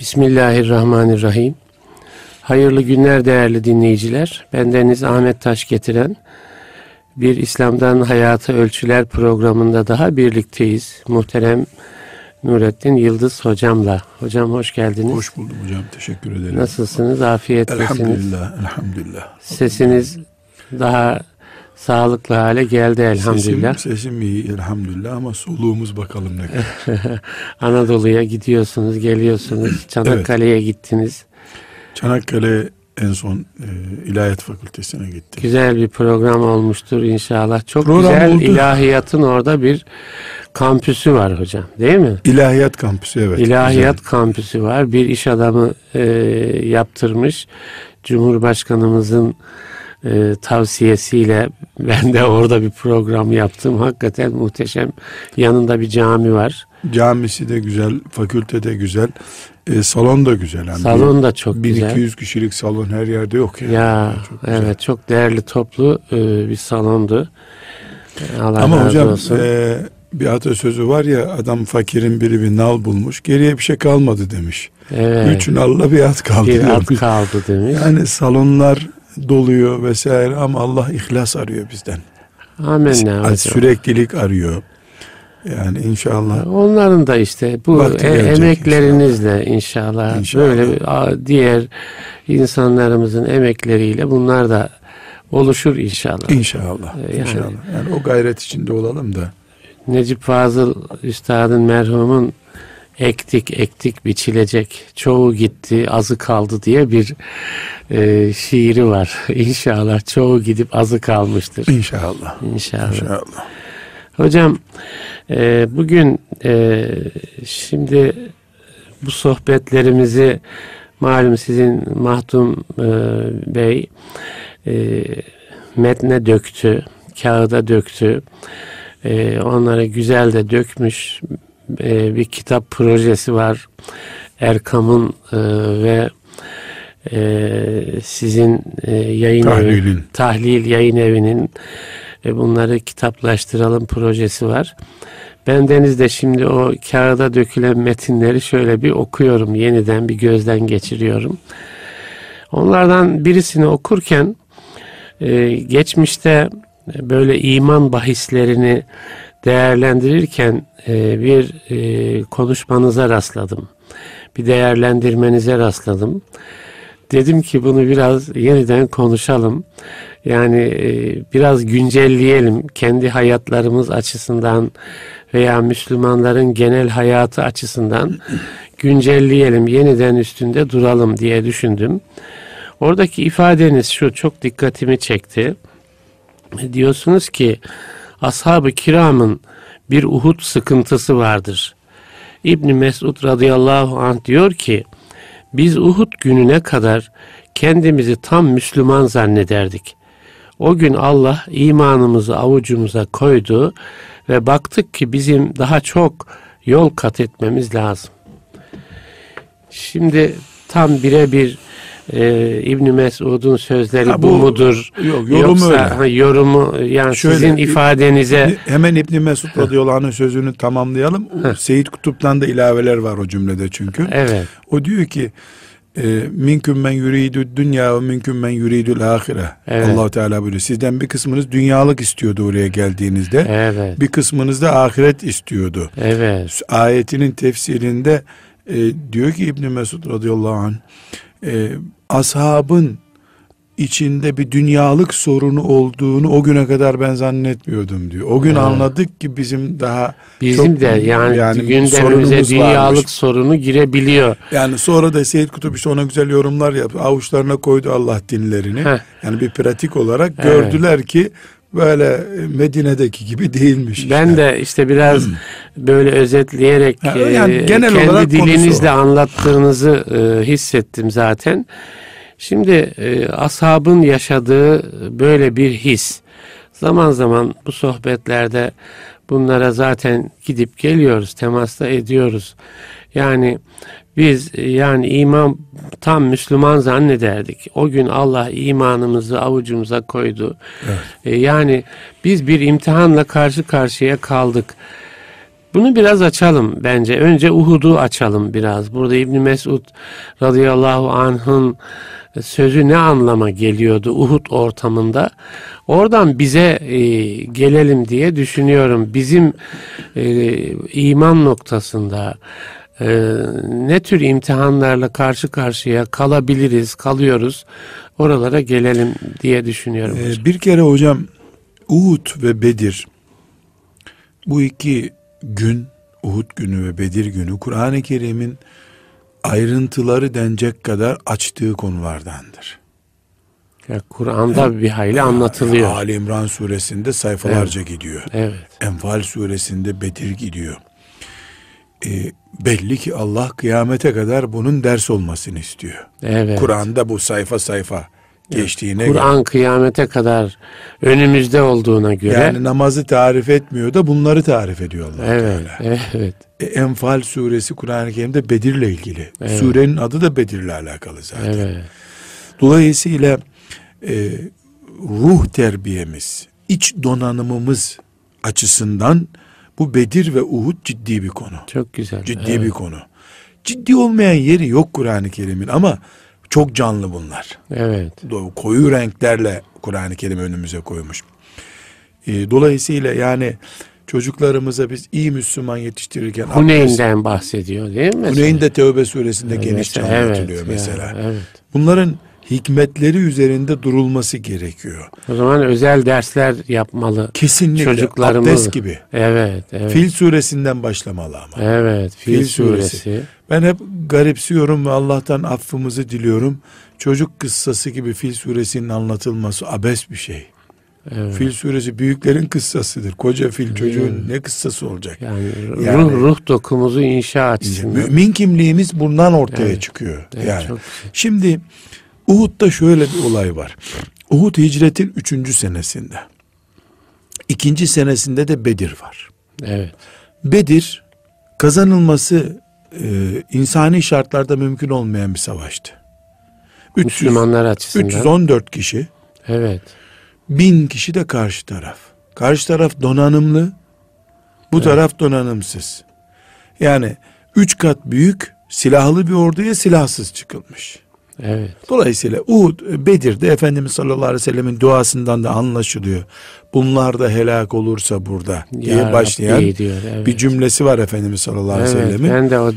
Bismillahirrahmanirrahim. Hayırlı günler değerli dinleyiciler. Bendeniz Ahmet Taş getiren bir İslam'dan Hayata Ölçüler programında daha birlikteyiz. Muhterem Nurettin Yıldız hocamla. Hocam hoş geldiniz. Hoş buldum hocam. Teşekkür ederim. Nasılsınız? Afiyettesiniz. Elhamdülillah. Elhamdülillah. Sesiniz daha sağlıklı hale geldi elhamdülillah. Sesim, sesim iyi elhamdülillah ama soluğumuz bakalım ne kadar. Anadolu'ya gidiyorsunuz, geliyorsunuz. Çanakkale'ye evet. gittiniz. Çanakkale en son e, İlahiyat Fakültesine gittim. Güzel bir program olmuştur inşallah. Çok program güzel oldu. ilahiyatın orada bir kampüsü var hocam değil mi? İlahiyat kampüsü evet. İlahiyat güzel. kampüsü var. Bir iş adamı e, yaptırmış. Cumhurbaşkanımızın e, tavsiyesiyle ben de orada bir program yaptım. Hakikaten muhteşem. Yanında bir cami var. Camisi de güzel, fakülte de güzel. E, salon da güzel. Yani salon da çok güzel. 1200 kişilik salon her yerde yok. Yani. Ya çok evet çok değerli toplu e, bir salondu. Allah Ama razı hocam olsun. E, bir atasözü var ya adam fakirin biri bir nal bulmuş geriye bir şey kalmadı demiş. Evet. Üç nalla bir at kaldı. Bir at kaldı demiş. Yani salonlar doluyor vesaire ama Allah ihlas arıyor bizden. Amin. Süreklilik arıyor. Yani inşallah. Onların da işte bu e- emeklerinizle inşallah, inşallah böyle diğer insanlarımızın emekleriyle bunlar da oluşur inşallah. İnşallah. Ee, yani, inşallah. Yani o gayret içinde olalım da. Necip Fazıl Üstad'ın merhumun ektik ektik biçilecek çoğu gitti azı kaldı diye bir e, şiiri var. İnşallah çoğu gidip azı kalmıştır. İnşallah. İnşallah. İnşallah. Hocam e, bugün e, şimdi bu sohbetlerimizi malum sizin Mahdum e, Bey e, metne döktü, kağıda döktü. E, onları güzel de dökmüş e, bir kitap projesi var. Erkam'ın e, ve e, sizin e, yayın Tahlilin. evi, tahlil yayın evinin e, bunları kitaplaştıralım projesi var. Ben Deniz'de şimdi o kağıda dökülen metinleri şöyle bir okuyorum. Yeniden bir gözden geçiriyorum. Onlardan birisini okurken e, geçmişte böyle iman bahislerini değerlendirirken e, bir e, konuşmanıza rastladım. Bir değerlendirmenize rastladım. Dedim ki bunu biraz yeniden konuşalım. Yani e, biraz güncelleyelim kendi hayatlarımız açısından veya Müslümanların genel hayatı açısından güncelleyelim, yeniden üstünde duralım diye düşündüm. Oradaki ifadeniz şu çok dikkatimi çekti. Diyorsunuz ki ashab-ı kiramın bir Uhud sıkıntısı vardır. İbni Mesud radıyallahu anh diyor ki biz Uhud gününe kadar kendimizi tam Müslüman zannederdik. O gün Allah imanımızı avucumuza koydu ve baktık ki bizim daha çok yol kat etmemiz lazım. Şimdi tam birebir e, İbn Mesud'un sözleri ha, bu, bu mudur? Yok, yorumu Yoksa, öyle. Ha, yorumu yani Şöyle, sizin ifadenize hemen İbn Mesud radıyallahu anh'ın sözünü tamamlayalım. Seyit Kutup'tan da ilaveler var o cümlede çünkü. Evet. O diyor ki e, minküm men yuridu dünya ve minküm men yuridul ahire. Evet. allah Teala buyuruyor. Sizden bir kısmınız dünyalık istiyordu oraya geldiğinizde. Evet. Bir kısmınız da ahiret istiyordu. Evet. Ayetinin tefsirinde e, diyor ki İbn Mesud radıyallahu anh e, ashabın içinde bir dünyalık sorunu olduğunu o güne kadar ben zannetmiyordum diyor. O gün evet. anladık ki bizim daha bizim çok, de yani, yani gündemimize dünyalık varmış. sorunu girebiliyor. Yani sonra da Seyyid Kutup işte ona güzel yorumlar yaptı. Avuçlarına koydu Allah dinlerini. Heh. Yani bir pratik olarak evet. gördüler ki böyle Medine'deki gibi değilmiş. Ben de işte biraz böyle özetleyerek ha, yani e, genel kendi olarak dilinizle anlattığınızı e, hissettim zaten. Şimdi e, ashabın yaşadığı böyle bir his. Zaman zaman bu sohbetlerde bunlara zaten gidip geliyoruz, temasta ediyoruz. Yani biz yani iman tam Müslüman zannederdik. O gün Allah imanımızı avucumuza koydu. Evet. E, yani biz bir imtihanla karşı karşıya kaldık. Bunu biraz açalım bence. Önce Uhud'u açalım biraz. Burada İbn Mesud radıyallahu anh'ın sözü ne anlama geliyordu Uhud ortamında? Oradan bize e, gelelim diye düşünüyorum. Bizim e, iman noktasında e, ne tür imtihanlarla karşı karşıya kalabiliriz, kalıyoruz. Oralara gelelim diye düşünüyorum. Ee, bir kere hocam Uhud ve Bedir bu iki gün Uhud günü ve Bedir günü Kur'an-ı Kerim'in ayrıntıları denecek kadar açtığı konulardandır. Yani Kur'an'da bir hayli anlatılıyor. Ali İmran suresinde sayfalarca evet. gidiyor. Evet. Enfal suresinde Bedir gidiyor. E, belli ki Allah kıyamete kadar bunun ders olmasını istiyor. Evet. Kur'an'da bu sayfa sayfa geçtiğine Kur'an kıyamete kadar önümüzde olduğuna göre. Yani namazı tarif etmiyor da bunları tarif ediyor Allah evet, Teala. Evet. E, Enfal suresi Kur'an-ı Kerim'de Bedir'le ilgili. Evet. Surenin adı da Bedir'le alakalı zaten. Evet. Dolayısıyla e, ruh terbiyemiz, iç donanımımız açısından bu Bedir ve Uhud ciddi bir konu. Çok güzel. Ciddi evet. bir konu. Ciddi olmayan yeri yok Kur'an-ı Kerim'in ama çok canlı bunlar. Evet. Koyu renklerle Kur'an-ı Kerim önümüze koymuş. E, dolayısıyla yani çocuklarımıza biz iyi Müslüman yetiştirirken Huneyn'den bahsediyor değil mi? Huneyn de Tevbe suresinde Evet, genişçe evet, anlatılıyor mesela. ya, evet. Bunların hikmetleri üzerinde durulması gerekiyor. O zaman özel dersler yapmalı. Kesinlikle Çocuklarımız. abdest gibi. Evet, evet. Fil suresinden başlamalı ama. Evet, Fil, Fil suresi. suresi. Ben hep garipsiyorum ve Allah'tan affımızı diliyorum. Çocuk kıssası gibi Fil suresinin anlatılması abes bir şey. Evet. Fil suresi büyüklerin kıssasıdır. Koca fil çocuğun ne kıssası olacak? Yani, Yani- ruh ruh dokumuzu inşa açısından. Mümin kimliğimiz bundan ortaya Evet. çıkıyor. Evet, yani. Şimdi Uhud'da şöyle bir olay var. Uhud hicretin üçüncü senesinde. İkinci senesinde de Bedir var. Evet. Bedir kazanılması e, insani şartlarda mümkün olmayan bir savaştı. 300, Müslümanlar açısından. 314 kişi, Evet. 1000 kişi de karşı taraf. Karşı taraf donanımlı, bu taraf donanımsız. Yani üç kat büyük silahlı bir orduya silahsız çıkılmış. Evet. Dolayısıyla Uhud, Bedir'de Efendimiz sallallahu aleyhi ve sellemin duasından da anlaşılıyor. Bunlar da helak olursa burada diye Ya başlayan Rabbi diyor. Evet. bir cümlesi var Efendimiz sallallahu aleyhi ve Evet, sellemin. ben de o,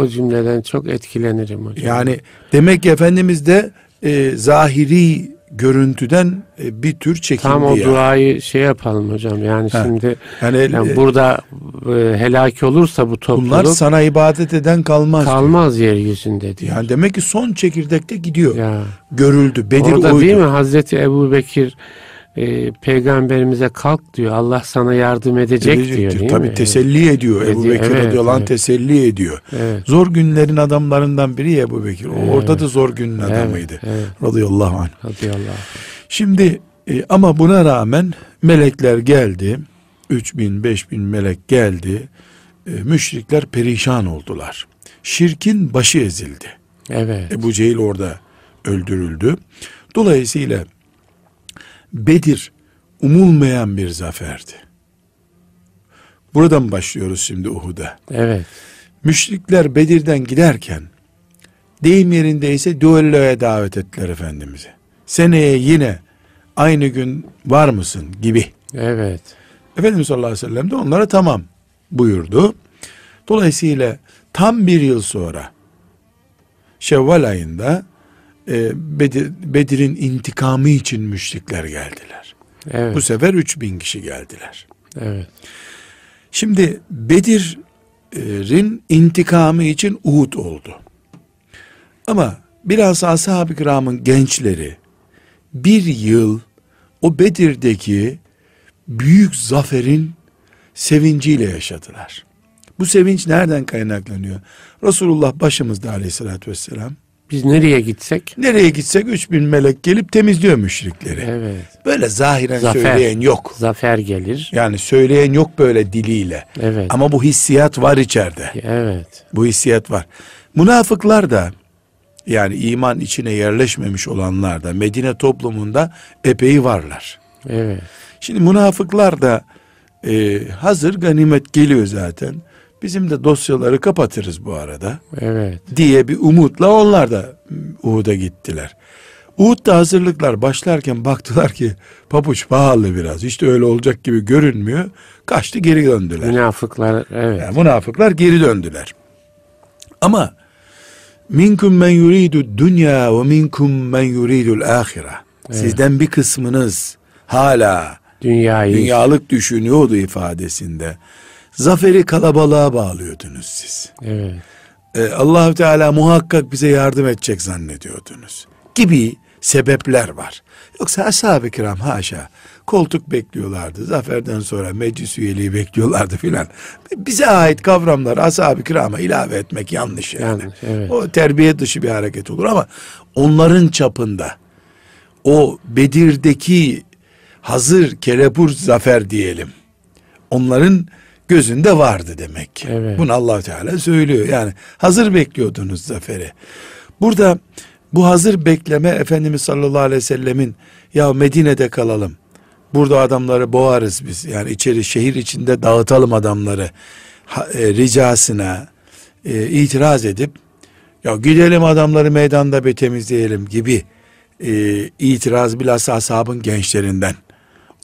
o cümleden çok etkilenirim hocam. Yani demek ki Efendimiz de e, zahiri görüntüden e, bir tür çekindi Tam o yani. duayı şey yapalım hocam. Yani Ha. şimdi Yani, yani e, burada e, helak olursa bu topluluk bunlar sana ibadet eden kalmaz. diyor. kalmaz yeryüzünde diyor. Yani demek ki son çekirdekte gidiyor. ya Görüldü. Bedir orada oydu. değil mi Hazreti Ebu Bekir e, peygamberimize kalk diyor. Allah sana yardım edecek Edecektir. diyor Tabii mi? teselli ediyor. Ebu Ediyor, Bekir evet, radıyallahu evet. teselli ediyor. Evet. Zor günlerin adamlarından biri Ebu Bekir. O Orada da zor günün Evet, adamıydı. evet. Radıyallahu anh. Radıyallahu anh. Şimdi e, ama buna rağmen melekler geldi. 3000 5000 melek geldi. E, müşrikler perişan oldular. Şirkin başı ezildi. Evet. Ebu Cehil orada öldürüldü. Dolayısıyla Bedir umulmayan bir zaferdi. Buradan başlıyoruz şimdi Uhud'a. Evet. Müşrikler Bedir'den giderken deyim yerindeyse düelloya davet ettiler Efendimiz'i. Seneye yine aynı gün var mısın gibi. Evet. Efendimiz sallallahu aleyhi ve sellem de onlara tamam buyurdu. Dolayısıyla tam bir yıl sonra Şevval ayında e, Bedir, Bedir'in intikamı için müşrikler geldiler. Evet. Bu sefer 3000 kişi geldiler. Evet. Şimdi Bedir'in intikamı için Uhud oldu. Ama biraz ashab-ı kiramın gençleri bir yıl o Bedir'deki büyük zaferin sevinciyle yaşadılar. Bu sevinç nereden kaynaklanıyor? Resulullah başımızda aleyhissalatü vesselam. Biz nereye gitsek? Nereye gitsek 3000 melek gelip temizliyor müşrikleri. Evet. Böyle zahiren Zafer. söyleyen yok. Zafer gelir. Yani söyleyen yok böyle diliyle. Evet. Ama bu hissiyat var içeride. Evet. Bu hissiyat var. Münafıklar da yani iman içine yerleşmemiş olanlar da Medine toplumunda epey varlar. Evet. Şimdi münafıklar da e, hazır ganimet geliyor zaten. Bizim de dosyaları kapatırız bu arada. Evet. Diye bir umutla onlar da Uhud'a gittiler. Uhud'da hazırlıklar başlarken baktılar ki papuç pahalı biraz. İşte öyle olacak gibi görünmüyor. Kaçtı geri döndüler. Münafıklar evet. Yani münafıklar geri döndüler. Ama minkum men yuridu dünya ve minkum men yuridul ahire. Sizden bir kısmınız hala Dünyayı dünyalık düşünüyordu ifadesinde. Zaferi kalabalığa bağlıyordunuz siz. evet. Ee, allah Teala muhakkak bize yardım edecek zannediyordunuz. Gibi sebepler var. Yoksa ashab-ı kiram haşa koltuk bekliyorlardı. Zaferden sonra meclis üyeliği bekliyorlardı filan. Bize ait kavramlar ashab-ı kirama ilave etmek yanlış yani. Yanlış, evet. O terbiye dışı bir hareket olur ama onların çapında o Bedir'deki hazır kelepur zafer diyelim. Onların gözünde vardı demek ki. Evet. Bunu allah Teala söylüyor. Yani hazır bekliyordunuz zaferi. Burada bu hazır bekleme Efendimiz sallallahu aleyhi ve sellemin ya Medine'de kalalım. Burada adamları boğarız biz. Yani içeri şehir içinde dağıtalım adamları. Ha, e, ricasına e, itiraz edip ya gidelim adamları meydanda bir temizleyelim gibi e, itiraz bilhassa ashabın gençlerinden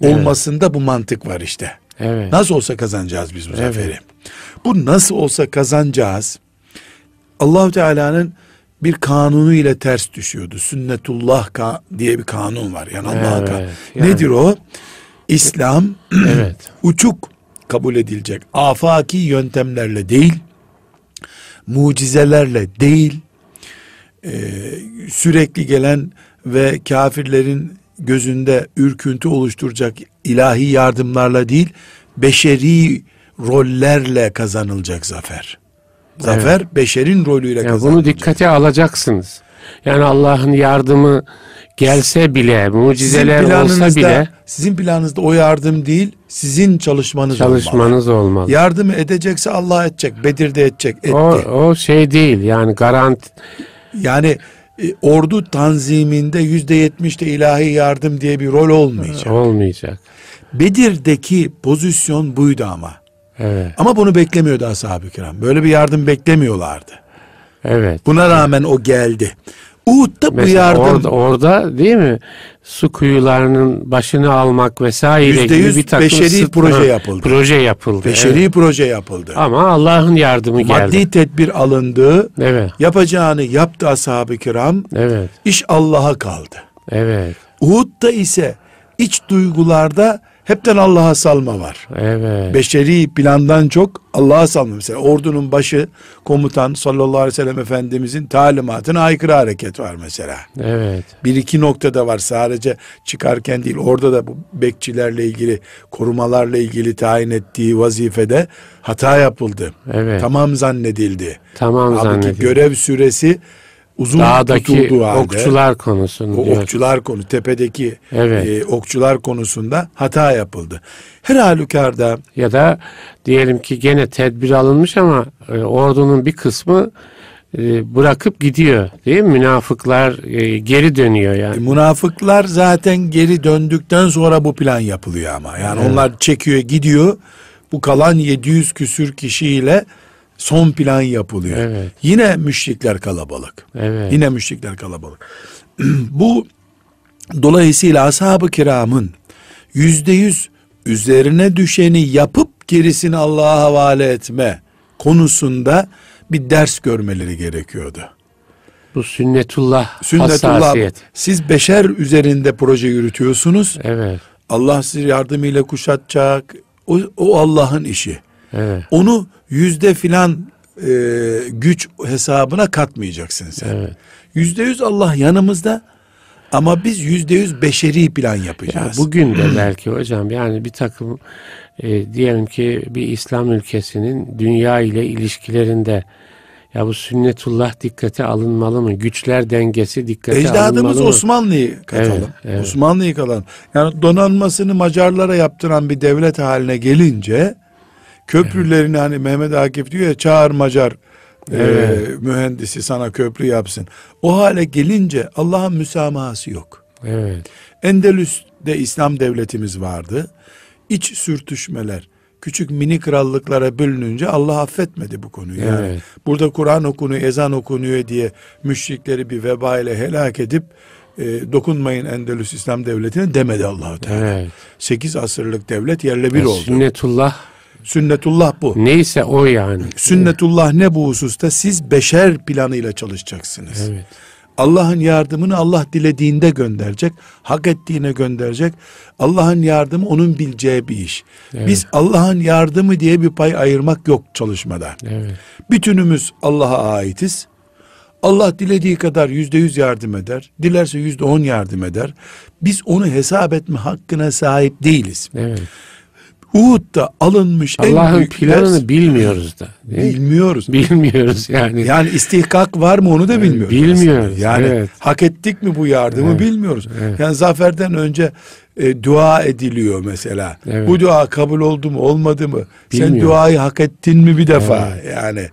olmasında bu mantık var işte. Evet. Nasıl olsa kazanacağız biz bu Evet. zaferi. Bu nasıl olsa kazanacağız. Allahu Teala'nın bir kanunu ile ters düşüyordu. Sünnetullah ka- diye bir kanun var. Yani Allah'a Evet, ka- yani- Nedir o? İslam Evet. uçuk kabul edilecek. Afaki yöntemlerle değil, mucizelerle değil, e, sürekli gelen ve kafirlerin gözünde ürküntü oluşturacak ilahi yardımlarla değil, beşeri rollerle kazanılacak zafer. Zafer beşerin rolüyle Yani kazanılacak. bunu dikkate alacaksınız. Yani Allah'ın yardımı gelse bile, mucizeler olsa bile sizin planınızda o yardım değil, sizin çalışmanız olmalı. çalışmanız olmalı. Yardım edecekse Allah edecek, Bedir'de edecek, etti. O, o şey değil yani garanti Yani e, ordu tanziminde yüzde yetmişte ilahi yardım diye bir rol olmayacak. olmayacak. Bedir'deki pozisyon buydu ama. Evet. Ama bunu beklemiyordu ashab-ı kiram. Böyle bir yardım beklemiyorlardı. Evet. Buna rağmen o geldi. Uhud'da bu yardım orada, orada değil mi? Su kuyularının başını almak vesaire Yüzde gibi yüz bir takım beşeri sıt- proje yapıldı. Proje yapıldı. beşeri evet. proje yapıldı. Ama Allah'ın yardımı geldi. Maddi tedbir alındı. Evet. Yapacağını yaptı ashab-ı kiram. Evet. İş Allah'a kaldı. Evet. Uhud'da ise iç duygularda hepten Allah'a salma var. Evet. Beşeri plandan çok Allah'a salma. Mesela ordunun başı komutan sallallahu aleyhi ve sellem Efendimizin talimatına aykırı hareket var mesela. Evet. Bir iki noktada var sadece çıkarken değil orada da bu bekçilerle ilgili korumalarla ilgili tayin ettiği vazifede hata yapıldı. Evet. Tamam zannedildi. Tamam Halbuki zannediyorum. görev süresi uzun Dağdaki tutulduğu halde okçular konusunu o diyor. okçular konu tepedeki Evet. e, okçular konusunda hata yapıldı. Her halükarda Ya da diyelim ki gene tedbir alınmış ama e, ordunun bir kısmı e, bırakıp gidiyor değil mi? Münafıklar e, geri dönüyor E, yani. Münafıklar zaten geri döndükten sonra bu plan yapılıyor ama. Yani Evet. onlar çekiyor gidiyor. Bu kalan 700 küsür kişiyle son plan yapılıyor. Evet. Yine müşrikler kalabalık. Evet. Yine müşrikler kalabalık. bu dolayısıyla ashab-ı kiramın yüzde yüz üzerine düşeni yapıp gerisini Allah'a havale etme konusunda bir ders görmeleri gerekiyordu. Bu sünnetullah, Sünnetullah hassasiyet. siz beşer üzerinde proje yürütüyorsunuz. Evet. Allah sizi yardımıyla kuşatacak. O, o Allah'ın işi. Evet. Onu yüzde filan e, güç hesabına katmayacaksın sen. Evet. Yüzde yüz Allah yanımızda ama biz yüzde yüz beşeri plan Ya yapacağız. bugün de belki hocam yani bir takım e, diyelim ki bir İslam ülkesinin dünya ile ilişkilerinde ya bu sünnetullah dikkate alınmalı mı? Güçler dengesi dikkate Ecdadımız alınmalı mı? Osmanlı'yı katalım. Evet, evet. Osmanlı'yı katalım. Yani donanmasını Macarlara yaptıran bir devlet haline gelince köprülerini hani Mehmet Akif diyor ya çağır Macar e, Evet. mühendisi sana köprü yapsın. O hale gelince Allah'ın müsamahası yok. Evet. Endülüs'te İslam devletimiz vardı. iç sürtüşmeler, küçük mini krallıklara bölününce Allah affetmedi bu konuyu. Yani Evet. burada Kur'an okunuyor, ezan okunuyor diye müşrikleri bir veba ile helak edip e, dokunmayın Endülüs İslam Devleti'ne demedi Allahu Teala. Evet. 8 asırlık devlet yerle bir oldu. Sünnetullah Sünnetullah bu. neyse o yani. Sünnetullah ne bu hususta? Siz beşer planıyla çalışacaksınız. Evet. Allah'ın yardımını Allah dilediğinde gönderecek, hak ettiğine gönderecek. Allah'ın yardımı onun bileceği bir iş. Biz Allah'ın yardımı diye bir pay ayırmak yok çalışmada. Evet. Bütünümüz Allah'a aitiz. Allah dilediği kadar yüzde yüz yardım eder. Dilerse yüzde on yardım eder. Biz onu hesap etme hakkına sahip değiliz. Evet. Uhud'da alınmış Allah'ın planını ders bilmiyoruz da. bilmiyoruz. Bilmiyoruz yani. Yani istihkak var mı onu da bilmiyoruz. bilmiyoruz, aslında. Yani evet. hak ettik mi bu yardımı Evet, bilmiyoruz. evet. Yani zaferden önce e, dua ediliyor mesela. Evet. Bu dua kabul oldu mu olmadı mı? Sen Bilmiyoruz. duayı hak ettin mi bir defa? Yani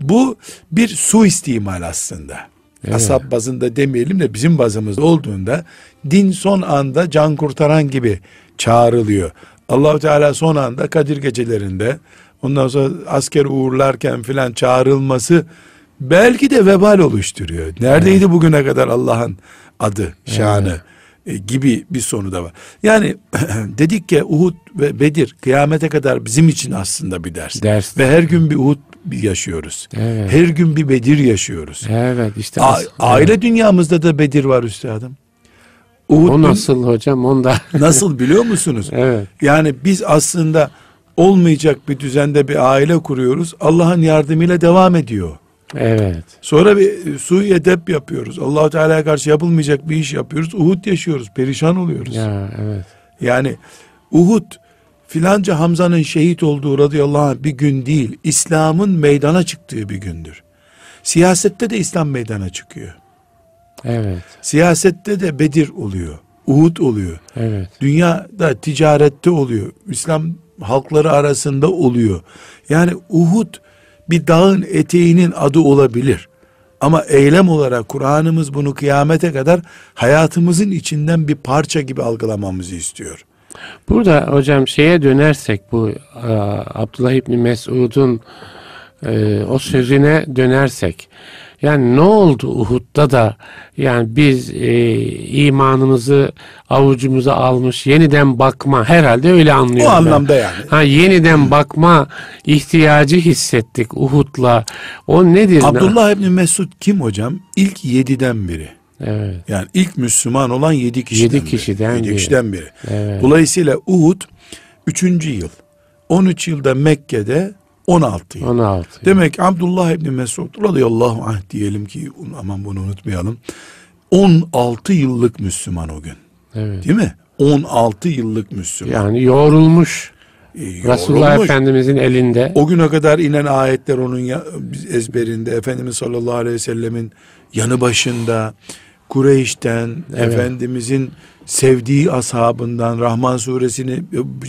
bu bir suistimal aslında. Evet. Asap bazında demeyelim de bizim bazımızda olduğunda din son anda can kurtaran gibi çağrılıyor. Allahu Teala son anda Kadir gecelerinde ondan sonra asker uğurlarken filan çağrılması belki de vebal oluşturuyor. Neredeydi bugüne kadar Allah'ın adı, şanı e, gibi bir sonu da var. Yani dedik ki Uhud ve Bedir kıyamete kadar bizim için aslında bir ders. Ders. Ve her gün bir Uhud yaşıyoruz. Evet. Her gün bir Bedir yaşıyoruz. Evet işte. A- aile dünyamızda da Bedir var üstadım. Uhud O nasıl hocam? Onda. nasıl biliyor musunuz? evet. Yani biz aslında olmayacak bir düzende bir aile kuruyoruz. Allah'ın yardımıyla devam ediyor. Evet. Sonra bir sui edep yapıyoruz. Allahu Teala'ya karşı yapılmayacak bir iş yapıyoruz. Uhud yaşıyoruz. Perişan oluyoruz. Ya evet. Yani Uhud filanca Hamza'nın şehit olduğu radıyallahu anh bir gün değil. İslam'ın meydana çıktığı bir gündür. Siyasette de İslam meydana çıkıyor. Evet. Siyasette de Bedir oluyor. Uhud oluyor. Evet. Dünyada ticarette oluyor. İslam halkları arasında oluyor. Yani Uhud bir dağın eteğinin adı olabilir. Ama eylem olarak Kur'an'ımız bunu kıyamete kadar hayatımızın içinden bir parça gibi algılamamızı istiyor. Burada hocam şeye dönersek bu e, Abdullah İbni Mesud'un e, o sözüne dönersek yani ne oldu Uhud'da da yani biz e, imanımızı avucumuza almış yeniden bakma herhalde öyle O anlıyorum. ben. anlamda yani. Ha yeniden bakma ihtiyacı hissettik Uhud'la. O nedir? Abdullah İbni Mesud kim hocam? İlk yediden biri. Evet. Yani ilk Müslüman olan yedi kişiden, Yedi kişiden biri. Yedi biri. kişiden biri. Evet. Dolayısıyla Uhud üçüncü yıl. 13 yılda Mekke'de 16 yıl. 16. Demek ki Abdullah İbni Mesud radıyallahu anh diyelim ki aman bunu unutmayalım. 16 yıllık Müslüman o gün. Evet. Değil mi? 16 yıllık Müslüman. Yani yoğrulmuş. Ee, Resulullah. Efendimizin elinde. O güne kadar inen ayetler onun ya, ezberinde. Efendimiz sallallahu aleyhi ve sellemin yanı başında. Kureyş'ten, Evet. Efendimizin sevdiği ashabından, Rahman suresini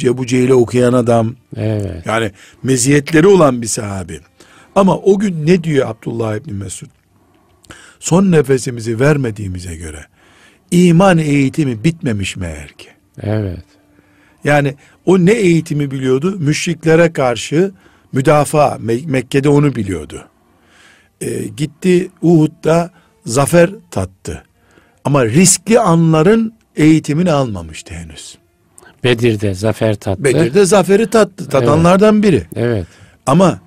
Ebu Cehil'e okuyan adam. Evet. Yani meziyetleri olan bir sahabi. Ama o gün ne diyor Abdullah İbni Mesud? Son nefesimizi vermediğimize göre iman eğitimi bitmemiş meğer ki. Evet. Yani o ne eğitimi biliyordu? Müşriklere karşı müdafaa. Me- Mekke'de onu biliyordu. Ee, gitti Uhud'da zafer tattı. Ama riskli anların eğitimini almamıştı henüz. Bedir'de zafer tattı. Bedir'de zaferi tattı. Tadanlardan biri. Evet. Ama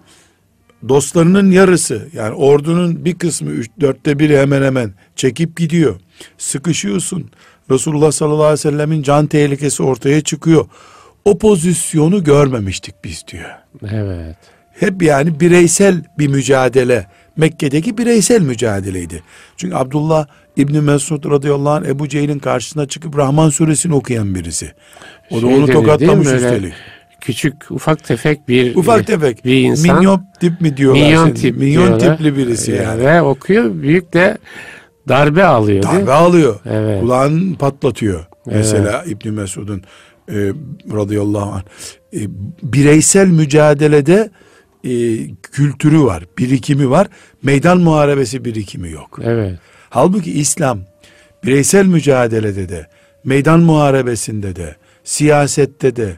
dostlarının yarısı yani ordunun bir kısmı üç, dörtte biri hemen hemen çekip gidiyor. Sıkışıyorsun. Resulullah sallallahu aleyhi ve sellemin can tehlikesi ortaya çıkıyor. O pozisyonu görmemiştik biz diyor. Evet. Hep yani bireysel bir mücadele. Mekke'deki bireysel mücadeleydi. Çünkü Abdullah İbni Mesud radıyallahu anh Ebu Cehil'in karşısına çıkıp Rahman suresini okuyan birisi. O da Şey onu denir, değil mi? tokatlamış üstelik. Küçük, ufak tefek bir Ufak tefek. bir insan. Minyon tip mi diyorlar? Minyon şimdi? tip Minyon diyorlar. tipli birisi Ee, yani. Ve okuyor. Büyük de darbe alıyor. değil? Darbe alıyor. Evet. Kulağını patlatıyor. Mesela İbni Mesud'un e, radıyallahu anh. E, bireysel mücadelede e, kültürü var, birikimi var. Meydan muharebesi birikimi yok. Evet. Halbuki İslam bireysel mücadelede de, meydan muharebesinde de, siyasette de,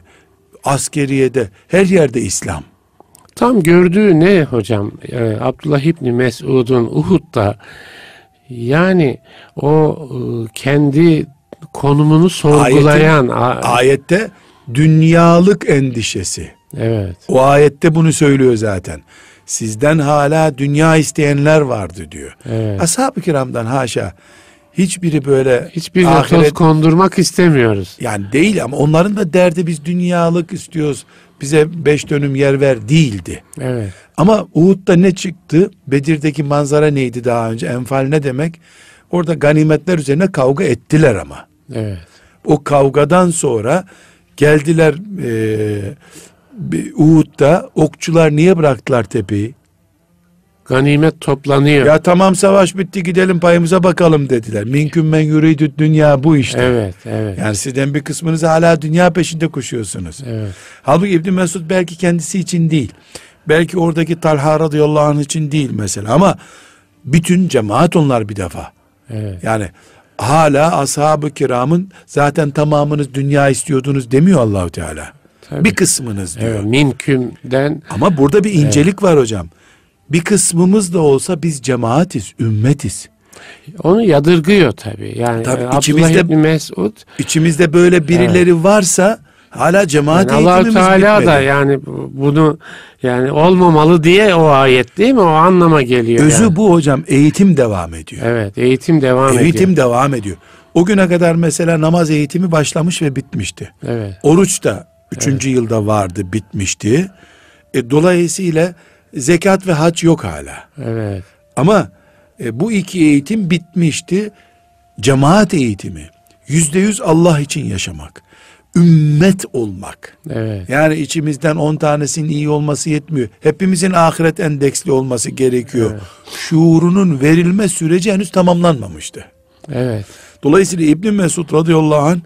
askeriyede, her yerde İslam. Tam gördüğü ne hocam? Ee, Abdullah İbni Mesud'un Uhud'da yani o e, kendi konumunu sorgulayan Ayetin, ayette dünyalık endişesi. Evet. O ayette bunu söylüyor zaten. Sizden hala dünya isteyenler vardı diyor. Evet. Ashab-ı kiramdan haşa hiçbiri böyle hiçbir ahiret... toz kondurmak istemiyoruz. Yani değil ama onların da derdi biz dünyalık istiyoruz. Bize beş dönüm yer ver değildi. Evet. Ama Uhud'da ne çıktı? Bedir'deki manzara neydi daha önce? Enfal ne demek? Orada ganimetler üzerine kavga ettiler ama. Evet. O kavgadan sonra geldiler e, Uhud'da okçular niye bıraktılar tepeyi? Ganimet toplanıyor. Ya tamam savaş bitti gidelim payımıza bakalım dediler. Minküm men yuridü dünya bu işte. Evet, evet. Yani sizden bir kısmınız hala dünya peşinde koşuyorsunuz. Evet. Halbuki İbn Mesud belki kendisi için değil. Belki oradaki Talha radıyallahu anh için değil mesela ama bütün cemaat onlar bir defa. Evet. Yani hala ashab-ı kiramın zaten tamamınız dünya istiyordunuz demiyor Allahu Teala. Tabii. Bir kısmınız diyor. Evet, minkümden. Ama burada bir incelik evet. var hocam. Bir kısmımız da olsa biz cemaatiz, ümmetiz. Onu yadırgıyor tabii. Yani tabii Abdullah içimizde, İbni Mesud. İçimizde böyle birileri evet. varsa hala cemaat yani allah Teala bitmedi. da yani bunu yani olmamalı diye o ayet değil mi? O anlama geliyor. Özü yani. bu hocam. Eğitim devam ediyor. Evet eğitim devam eğitim ediyor. Eğitim devam ediyor. O güne kadar mesela namaz eğitimi başlamış ve bitmişti. Evet. Oruç da üçüncü evet. yılda vardı bitmişti. E, dolayısıyla zekat ve hac yok hala. Evet. Ama e, bu iki eğitim bitmişti. Cemaat eğitimi. Yüzde yüz Allah için yaşamak ümmet olmak. Evet. Yani içimizden on tanesinin iyi olması yetmiyor. Hepimizin ahiret endeksli olması gerekiyor. Evet. Şuurunun verilme süreci henüz tamamlanmamıştı. Evet. Dolayısıyla İbn Mesud radıyallahu anh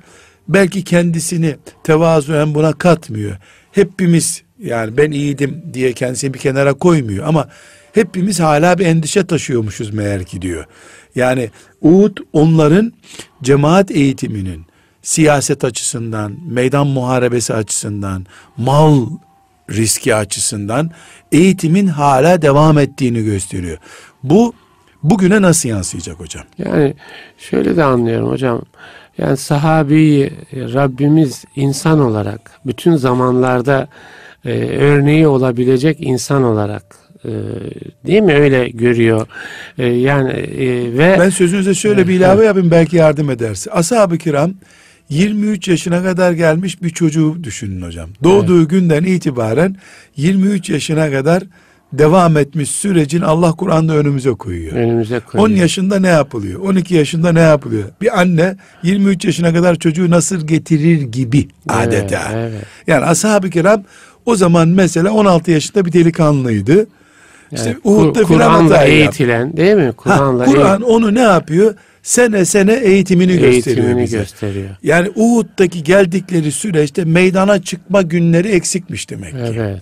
belki kendisini tevazuen buna katmıyor. Hepimiz yani ben iyiydim diye kendisini bir kenara koymuyor ama hepimiz hala bir endişe taşıyormuşuz meğer ki diyor. Yani Uhud onların cemaat eğitiminin siyaset açısından, meydan muharebesi açısından, mal riski açısından eğitimin hala devam ettiğini gösteriyor. Bu bugüne nasıl yansıyacak hocam? Yani şöyle de anlıyorum hocam. Yani sahabeyi Rabbimiz insan olarak bütün zamanlarda e, örneği olabilecek insan olarak e, değil mi öyle görüyor e, yani e, ve ben sözünüze şöyle bir ilave yapayım belki yardım ederse ashab-ı kiram 23 yaşına kadar gelmiş bir çocuğu düşünün hocam. Doğduğu evet. günden itibaren 23 yaşına kadar devam etmiş sürecin Allah Kur'an'da önümüze koyuyor. Önümüze koyuyor. 10 yaşında ne yapılıyor? 12 yaşında ne yapılıyor? Bir anne 23 yaşına kadar çocuğu nasıl getirir gibi adeta. Evet. Yani ashab-ı kiram o zaman mesela 16 yaşında bir delikanlıydı. Yani işte Uhud'da Kur'an'la eğitilen değil mi? Kur'an'la Kur'an onu ne yapıyor? sene sene eğitimini, eğitimini gösteriyor bize. gösteriyor. Yani Uhud'daki geldikleri süreçte meydana çıkma günleri eksikmiş demek ki. Evet.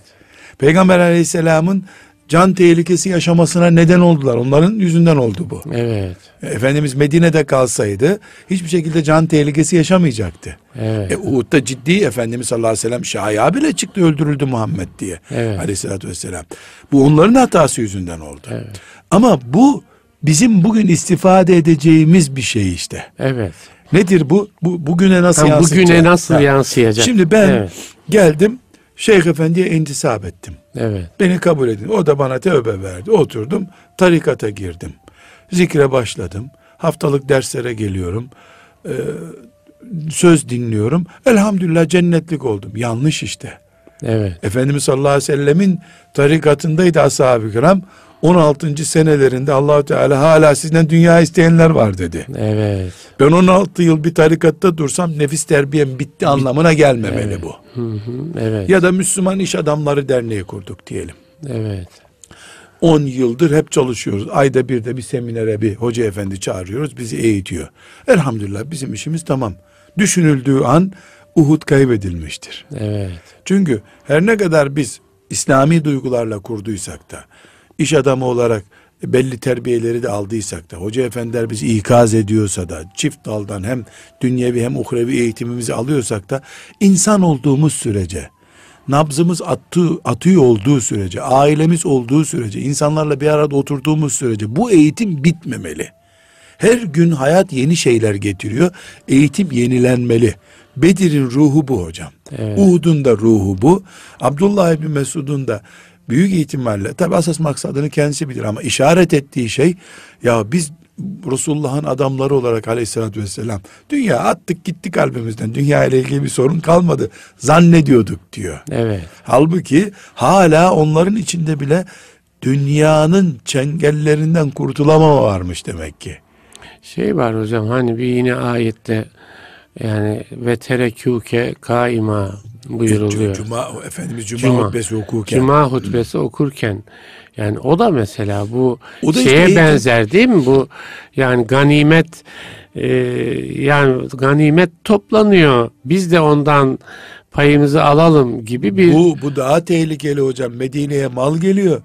Peygamber aleyhisselamın can tehlikesi yaşamasına neden oldular. Onların yüzünden oldu bu. Evet. Efendimiz Medine'de kalsaydı hiçbir şekilde can tehlikesi yaşamayacaktı. Evet. E, Uhud'da ciddi Efendimiz sallallahu aleyhi ve sellem şaya bile çıktı öldürüldü Muhammed diye. Evet. Aleyhissalatü vesselam. Bu onların hatası yüzünden oldu. Evet. Ama bu bizim bugün istifade edeceğimiz bir şey işte. Evet. Nedir bu? bu bugüne nasıl ha, Bugüne nasıl ha. yansıyacak? Şimdi ben evet. geldim Şeyh Efendi'ye intisap ettim. Evet. Beni kabul edin. O da bana tövbe verdi. Oturdum. Tarikata girdim. Zikre başladım. Haftalık derslere geliyorum. Ee, söz dinliyorum. Elhamdülillah cennetlik oldum. Yanlış işte. Evet. Efendimiz sallallahu aleyhi ve sellemin tarikatındaydı ashab-ı kiram. 16. senelerinde allah Teala hala sizden dünya isteyenler var dedi. Evet. Ben 16 yıl bir tarikatta dursam nefis terbiyem bitti anlamına gelmemeli evet. bu. Hı hı, evet. Ya da Müslüman İş Adamları Derneği kurduk diyelim. Evet. 10 yıldır hep çalışıyoruz. Ayda bir de bir seminere bir hoca efendi çağırıyoruz. Bizi eğitiyor. Elhamdülillah bizim işimiz tamam. Düşünüldüğü an Uhud kaybedilmiştir. Evet. Çünkü her ne kadar biz İslami duygularla kurduysak da iş adamı olarak belli terbiyeleri de aldıysak da hoca efendiler bizi ikaz ediyorsa da çift daldan hem dünyevi hem uhrevi eğitimimizi alıyorsak da insan olduğumuz sürece nabzımız attığı, atıyor olduğu sürece, ailemiz olduğu sürece, insanlarla bir arada oturduğumuz sürece bu eğitim bitmemeli. Her gün hayat yeni şeyler getiriyor. Eğitim yenilenmeli. Bedir'in ruhu bu hocam. Evet. Uhud'un da ruhu bu. Abdullah İbni Mesud'un da büyük ihtimalle tabi asas maksadını kendisi bilir ama işaret ettiği şey ya biz Resulullah'ın adamları olarak aleyhissalatü vesselam dünya attık gitti kalbimizden dünya ile ilgili bir sorun kalmadı zannediyorduk diyor. Evet. Halbuki hala onların içinde bile dünyanın çengellerinden kurtulamama varmış demek ki. Şey var hocam hani bir yine ayette yani ve terekûke kaima buyuruluyor. Cuma, Efendimiz Cuma, Cuma hutbesi okurken. Cuma hutbesi okurken yani o da mesela bu o da şeye işte benzer değil mi? Bu yani ganimet e, yani ganimet toplanıyor. Biz de ondan payımızı alalım gibi bir... Bu, bu daha tehlikeli hocam. Medine'ye mal geliyor.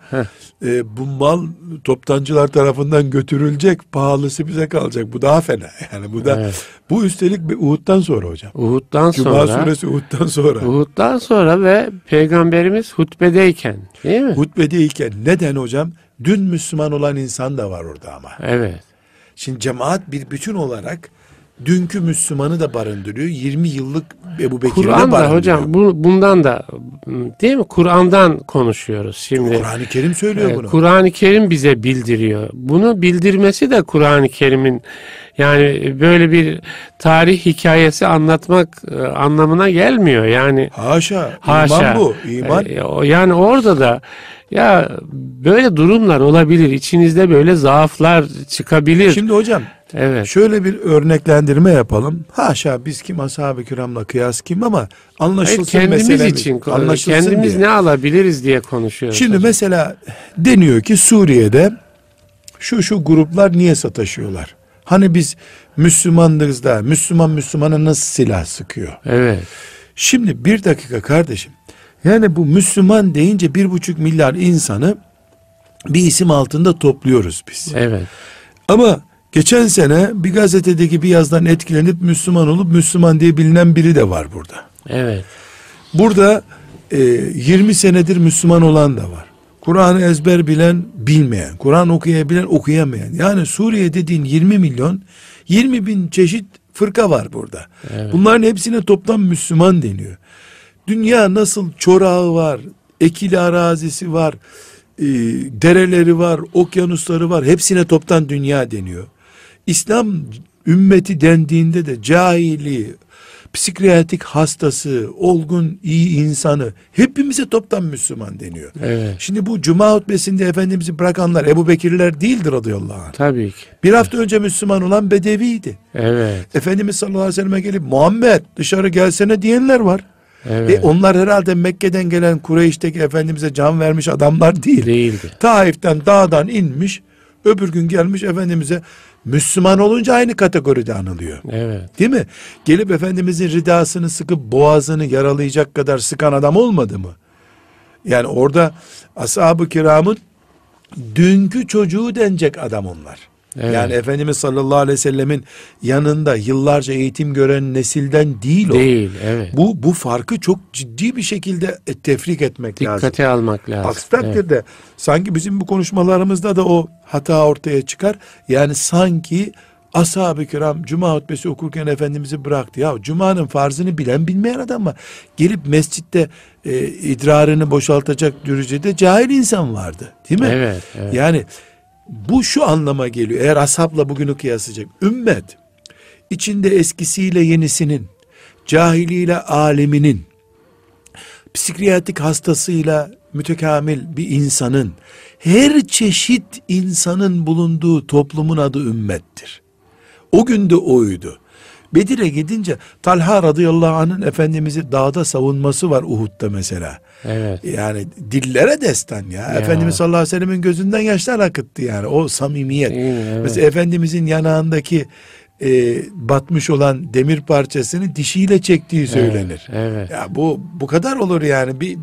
E, bu mal toptancılar tarafından götürülecek. Pahalısı bize kalacak. Bu daha fena. Yani bu da evet. bu üstelik bir Uhud'dan sonra hocam. Uhud'dan Cuma sonra. suresi Uhud'dan sonra. Uhud'dan sonra ve peygamberimiz hutbedeyken değil mi? Hutbedeyken neden hocam? Dün Müslüman olan insan da var orada ama. Evet. Şimdi cemaat bir bütün olarak dünkü Müslümanı da barındırıyor. 20 yıllık Ebu Bekir'i de barındırıyor. hocam bu, bundan da değil mi? Kur'an'dan konuşuyoruz şimdi. Kur'an-ı Kerim söylüyor bunu. Kur'an-ı Kerim bize bildiriyor. Bunu bildirmesi de Kur'an-ı Kerim'in yani böyle bir tarih hikayesi anlatmak e, anlamına gelmiyor. Yani haşa, haşa. iman bu, iman. E, yani orada da ya böyle durumlar olabilir. İçinizde böyle zaaflar çıkabilir. Şimdi hocam Evet. Şöyle bir örneklendirme yapalım. Haşa biz kim ashab-ı kiramla kıyas kim ama anlaşılsın Hayır, kendimiz meselemiz, için anlaşılsın kendimiz diye. ne alabiliriz diye konuşuyoruz. Şimdi hocam. mesela deniyor ki Suriye'de şu şu gruplar niye sataşıyorlar? Hani biz Müslümanlarız da Müslüman Müslümana nasıl silah sıkıyor? Evet. Şimdi bir dakika kardeşim. Yani bu Müslüman deyince bir buçuk milyar insanı bir isim altında topluyoruz biz. Evet. Ama geçen sene bir gazetedeki bir yazdan etkilenip Müslüman olup Müslüman diye bilinen biri de var burada. Evet. Burada e, 20 senedir Müslüman olan da var. Kur'an'ı ezber bilen, bilmeyen, Kur'an okuyabilen, okuyamayan. Yani Suriye dediğin 20 milyon, 20 bin çeşit fırka var burada. Evet. Bunların hepsine toplam Müslüman deniyor. Dünya nasıl çorağı var, ekili arazisi var, e, dereleri var, okyanusları var. Hepsine toptan dünya deniyor. İslam ümmeti dendiğinde de cahili, psikiyatrik hastası, olgun, iyi insanı hepimize toptan Müslüman deniyor. Evet. Şimdi bu cuma hutbesinde Efendimiz'i bırakanlar Ebu Bekirler değildir radıyallahu anh. Tabii ki. Bir hafta evet. önce Müslüman olan Bedeviydi. Evet. Efendimiz sallallahu aleyhi ve selleme gelip Muhammed dışarı gelsene diyenler var. Evet. E onlar herhalde Mekke'den gelen Kureyş'teki Efendimiz'e can vermiş adamlar değil. Değildi. Taif'ten dağdan inmiş öbür gün gelmiş Efendimiz'e Müslüman olunca aynı kategoride anılıyor. Evet. Değil mi? Gelip Efendimizin ridasını sıkıp boğazını yaralayacak kadar sıkan adam olmadı mı? Yani orada ashab-ı kiramın dünkü çocuğu denecek adam onlar. Evet. Yani Efendimiz sallallahu aleyhi ve sellemin yanında yıllarca eğitim gören nesilden değil o. Değil, evet. Bu, bu farkı çok ciddi bir şekilde tefrik etmek Dikkate lazım. Dikkate almak lazım. Aksi takdirde evet. sanki bizim bu konuşmalarımızda da o hata ortaya çıkar. Yani sanki ashab-ı kiram cuma hutbesi okurken Efendimiz'i bıraktı. Ya cumanın farzını bilen bilmeyen adam var. Gelip mescitte e, idrarını boşaltacak derecede cahil insan vardı. Değil mi? Evet, evet. Yani bu şu anlama geliyor. Eğer ashabla bugünü kıyaslayacak. Ümmet içinde eskisiyle yenisinin, cahiliyle aleminin, psikiyatrik hastasıyla mütekamil bir insanın, her çeşit insanın bulunduğu toplumun adı ümmettir. O günde oydu. Bedir'e gidince Talha radıyallahu anh'ın Efendimiz'i dağda savunması var Uhud'da mesela. Evet. Yani dillere destan ya. ya. Efendimiz sallallahu aleyhi ve sellemin gözünden yaşlar akıttı yani. O samimiyet. evet. Mesela Efendimizin yanağındaki e, batmış olan demir parçasını dişiyle çektiği söylenir. Evet, evet. Ya bu bu kadar olur yani. Bir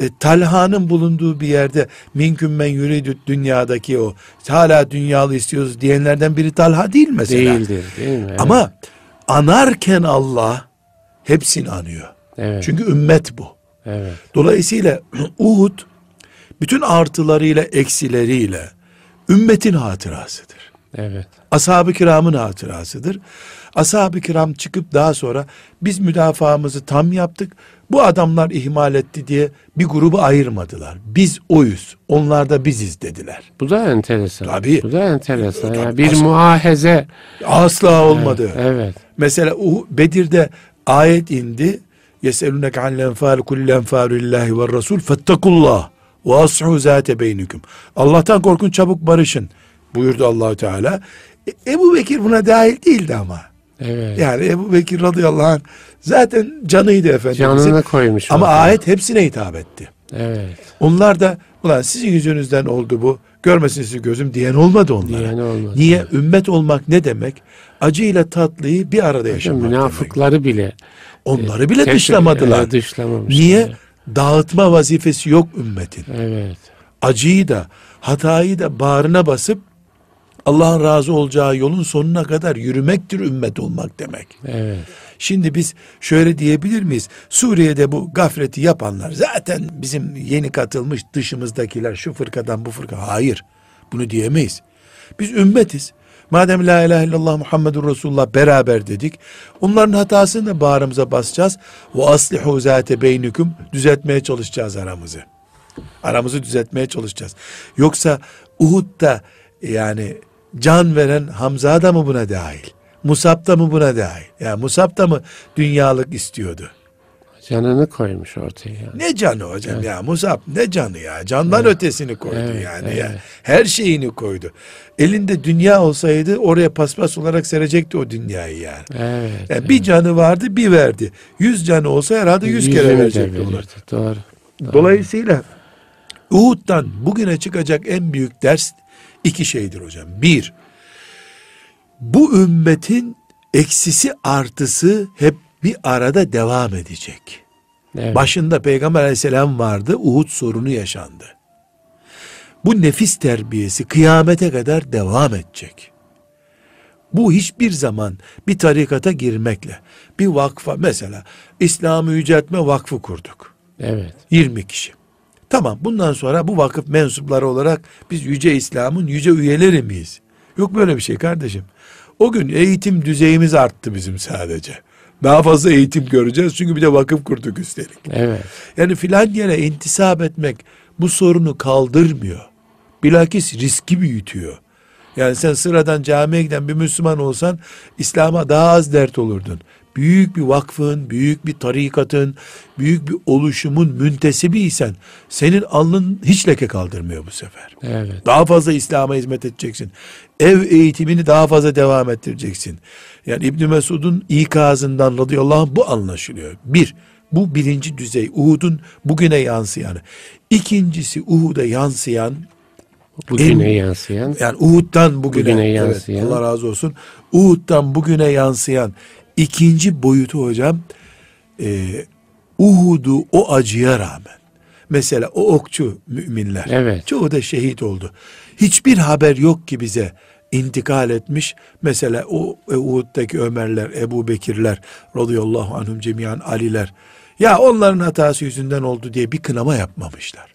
e, Talha'nın bulunduğu bir yerde minküm men yuridü dünyadaki o hala dünyalı istiyoruz diyenlerden biri Talha değil mesela. Değildir, değil mi? Evet. Ama anarken Allah hepsini anıyor. Evet. Çünkü ümmet bu. Evet. Dolayısıyla Uhud bütün artılarıyla eksileriyle ümmetin hatırasıdır. Evet. Ashab-ı kiramın hatırasıdır. Ashab-ı kiram çıkıp daha sonra biz müdafaamızı tam yaptık. Bu adamlar ihmal etti diye bir grubu ayırmadılar. Biz oyuz, onlar da biziz dediler. Bu da enteresan. Tabii. Bu da enteresan. Tabii. Yani bir As- muahaze. Asla olmadı. Evet. Mesela o Bedir'de ayet indi. Yeseluneke anil enfal kulil enfalu lillahi ve rasul fettakullah ve ashu zate beynikum. Allah'tan korkun çabuk barışın buyurdu Allahu Teala. E, Ebu Bekir buna dahil değildi ama. Evet. Yani Ebu Bekir radıyallahu anh zaten canıydı Efendimizin. Canını koymuş. Ama orada. ayet hepsine hitap etti. Evet. Onlar da ulan sizin yüzünüzden oldu bu. Görmesin sizi gözüm diyen olmadı onlara. Diyen olmadı. Niye? Ümmet olmak ne demek? Acıyla tatlıyı bir arada yaşamak demek. Münafıkları bile Onları bile tek- dışlamadılar. Evet, dışlamamışlar. Niye? Dağıtma vazifesi yok ümmetin. Evet. Acıyı da hatayı da bağrına basıp Allah'ın razı olacağı yolun sonuna kadar yürümektir ümmet olmak demek. Evet. Şimdi biz şöyle diyebilir miyiz? Suriye'de bu gafleti yapanlar zaten bizim yeni katılmış dışımızdakiler şu fırkadan bu fırka. Hayır. Bunu diyemeyiz. Biz ümmetiz. Madem la ilahe illallah Muhammedur Resulullah beraber dedik. Onların hatasını da bağrımıza basacağız. Ve aslihu zate beynikum düzeltmeye çalışacağız aramızı. Aramızı düzeltmeye çalışacağız. Yoksa Uhud'da yani can veren Hamza da mı buna dahil? Musab da mı buna dahil? Yani Musab da mı dünyalık istiyordu? Canını koymuş ortaya. Yani. Ne canı hocam ya Musab ne canı ya candan ötesini koydu Evet, yani evet. ya her şeyini koydu. Elinde dünya olsaydı oraya paspas olarak serecekti o dünyayı yani. Evet. Yani evet. bir canı vardı bir verdi. Yüz canı olsa herhalde yüz kere Yüzünü de verecekti onu. verirdi. Doğru. Dolayısıyla Uhud'dan bugüne çıkacak en büyük ders iki şeydir hocam. Bir, bu ümmetin eksisi artısı hep bir arada devam edecek. Evet. Başında Peygamber aleyhisselam vardı, Uhud sorunu yaşandı. Bu nefis terbiyesi kıyamete kadar devam edecek. Bu hiçbir zaman bir tarikata girmekle, bir vakfa mesela İslam'ı yüceltme vakfı kurduk. Evet. 20 kişi. Tamam bundan sonra bu vakıf mensupları olarak biz Yüce İslam'ın yüce üyeleri miyiz? Yok böyle bir şey kardeşim. O gün eğitim düzeyimiz arttı bizim sadece. Daha fazla eğitim göreceğiz çünkü bir de vakıf kurduk üstelik. Evet. Yani filan yere intisap etmek bu sorunu kaldırmıyor. Bilakis riski büyütüyor. Yani sen sıradan camiye giden bir Müslüman olsan İslam'a daha az dert olurdun. Büyük bir vakfın, büyük bir tarikatın, büyük bir oluşumun müntesibiysen senin alnın hiç leke kaldırmıyor bu sefer. Evet. Daha fazla İslam'a hizmet edeceksin. Ev eğitimini daha fazla devam ettireceksin. Yani İbn Mesud'un ikazından radıyallahu anh bu anlaşılıyor. Bir, bu birinci düzey Uhud'un bugüne yansıyanı. İkincisi Uhud'a yansıyan Bugüne En- yansıyan. yani Uhud'dan bugüne, Bugüne evet, yansıyan. Allah razı olsun. Uhud'dan bugüne yansıyan ikinci boyutu hocam e, Uhud'u o acıya rağmen mesela o okçu müminler Evet. çoğu da şehit oldu. Hiçbir haber yok ki bize intikal etmiş. Mesela o e, Uhud'daki Ömerler, Ebu Bekirler radıyallahu anhum cemiyan Aliler. Ya onların hatası yüzünden oldu diye bir kınama yapmamışlar.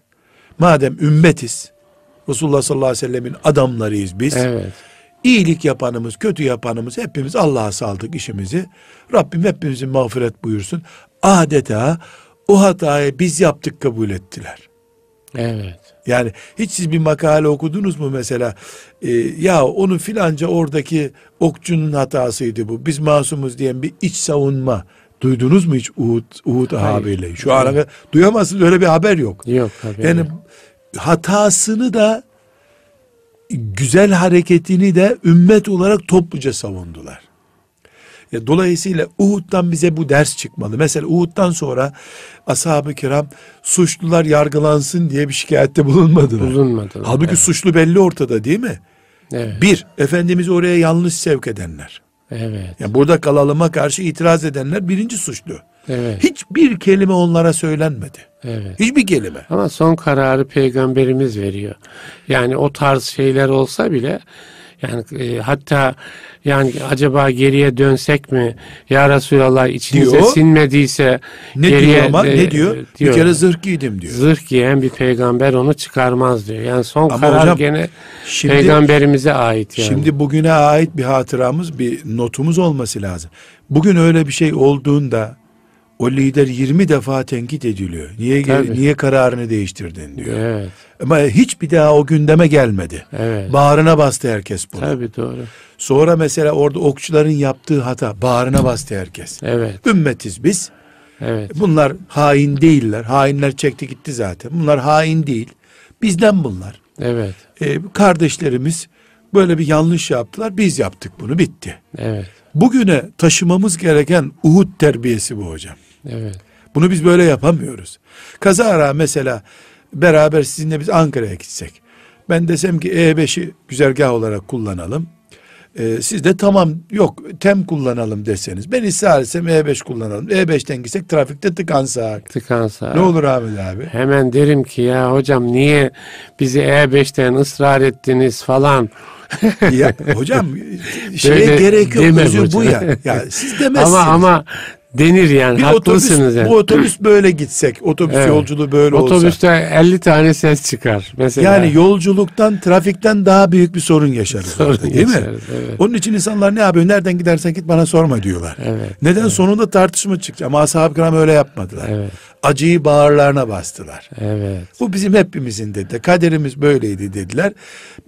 Madem ümmetiz, Resulullah sallallahu aleyhi ve sellemin adamlarıyız biz. Evet. İyilik yapanımız, kötü yapanımız hepimiz Allah'a saldık işimizi. Rabbim hepimizin mağfiret buyursun. Adeta o hatayı biz yaptık kabul ettiler. Evet. Yani hiç siz bir makale okudunuz mu mesela? Ee, ya onun filanca oradaki okçunun hatasıydı bu. Biz masumuz diyen bir iç savunma. Duydunuz mu hiç Uhud, Uhud haberiyle? Şu ana kadar duyamazsınız öyle bir haber yok. Yok haberi. Yani hatasını da güzel hareketini de ümmet olarak topluca savundular. Ya dolayısıyla Uhud'dan bize bu ders çıkmalı. Mesela Uhud'dan sonra ashab-ı kiram suçlular yargılansın diye bir şikayette bulunmadılar. bulunmadı. Halbuki evet. suçlu belli ortada değil mi? Evet. Bir, Efendimiz'i oraya yanlış sevk edenler. Evet. Yani burada kalalıma karşı itiraz edenler birinci suçlu. Evet. Hiçbir kelime onlara söylenmedi. Evet. Hiçbir kelime. Ama son kararı peygamberimiz veriyor. Yani o tarz şeyler olsa bile Yani e, hatta yani acaba geriye dönsek mi? Ya Resulallah içinize Diyor. sinmediyse Ne geriye diyor ama e, ne diyor? Bir kere zırh giydim diyor. Zırh giyen bir peygamber onu çıkarmaz diyor. Yani son Ama karar hocam, gene Şimdi peygamberimize ait yani. Şimdi bugüne ait bir hatıramız, bir notumuz olması lazım. Bugün öyle bir şey olduğunda o lider 20 defa tenkit ediliyor. Niye Tabii. niye kararını değiştirdin diyor. Evet, Ama hiç bir daha o gündeme gelmedi. evet. Bağrına bastı herkes bunu. Tabii doğru. Sonra mesela orada okçuların yaptığı hata bağrına bastı herkes. Evet, Ümmetiz biz. evet. Bunlar hain değiller. Hainler çekti gitti zaten. Bunlar hain değil. Bizden bunlar. Evet, Ee, kardeşlerimiz böyle bir yanlış yaptılar. Biz yaptık bunu bitti. evet, Bugüne taşımamız gereken Uhud terbiyesi bu hocam. evet. Bunu biz böyle yapamıyoruz. Kazara mesela beraber sizinle biz Ankara'ya gitsek. Ben desem ki E5'i güzergah olarak kullanalım. Ee, siz de tamam yok tem kullanalım deseniz. Ben ısrar etsem E5 kullanalım. E5'ten gitsek trafikte tıkansak. Tıkansa. Ne olur Ahmet abi? Hemen derim ki ya hocam niye bizi E5'ten ısrar ettiniz falan. ya, hocam şeye Böyle gerek yok. demem Özü bu hocam. ya. ya siz demezsiniz. ama ama denir yani bir otobüs, haklısınız yani. bu otobüs böyle gitsek, otobüs Evet. yolculuğu böyle olsa. Otobüste 50 tane ses çıkar mesela. Yani yolculuktan, trafikten daha büyük bir sorun yaşarız Sorun orada, değil mi? evet. Onun için insanlar ne yapıyor? Nereden gidersen git bana sorma diyorlar. Evet, Neden? Sonunda tartışma çıkacak. Ama ashab-ı kiram öyle yapmadılar. Evet, Acıyı bağırlarına bastılar. evet, Bu bizim hepimizin dedi. Kaderimiz böyleydi dediler.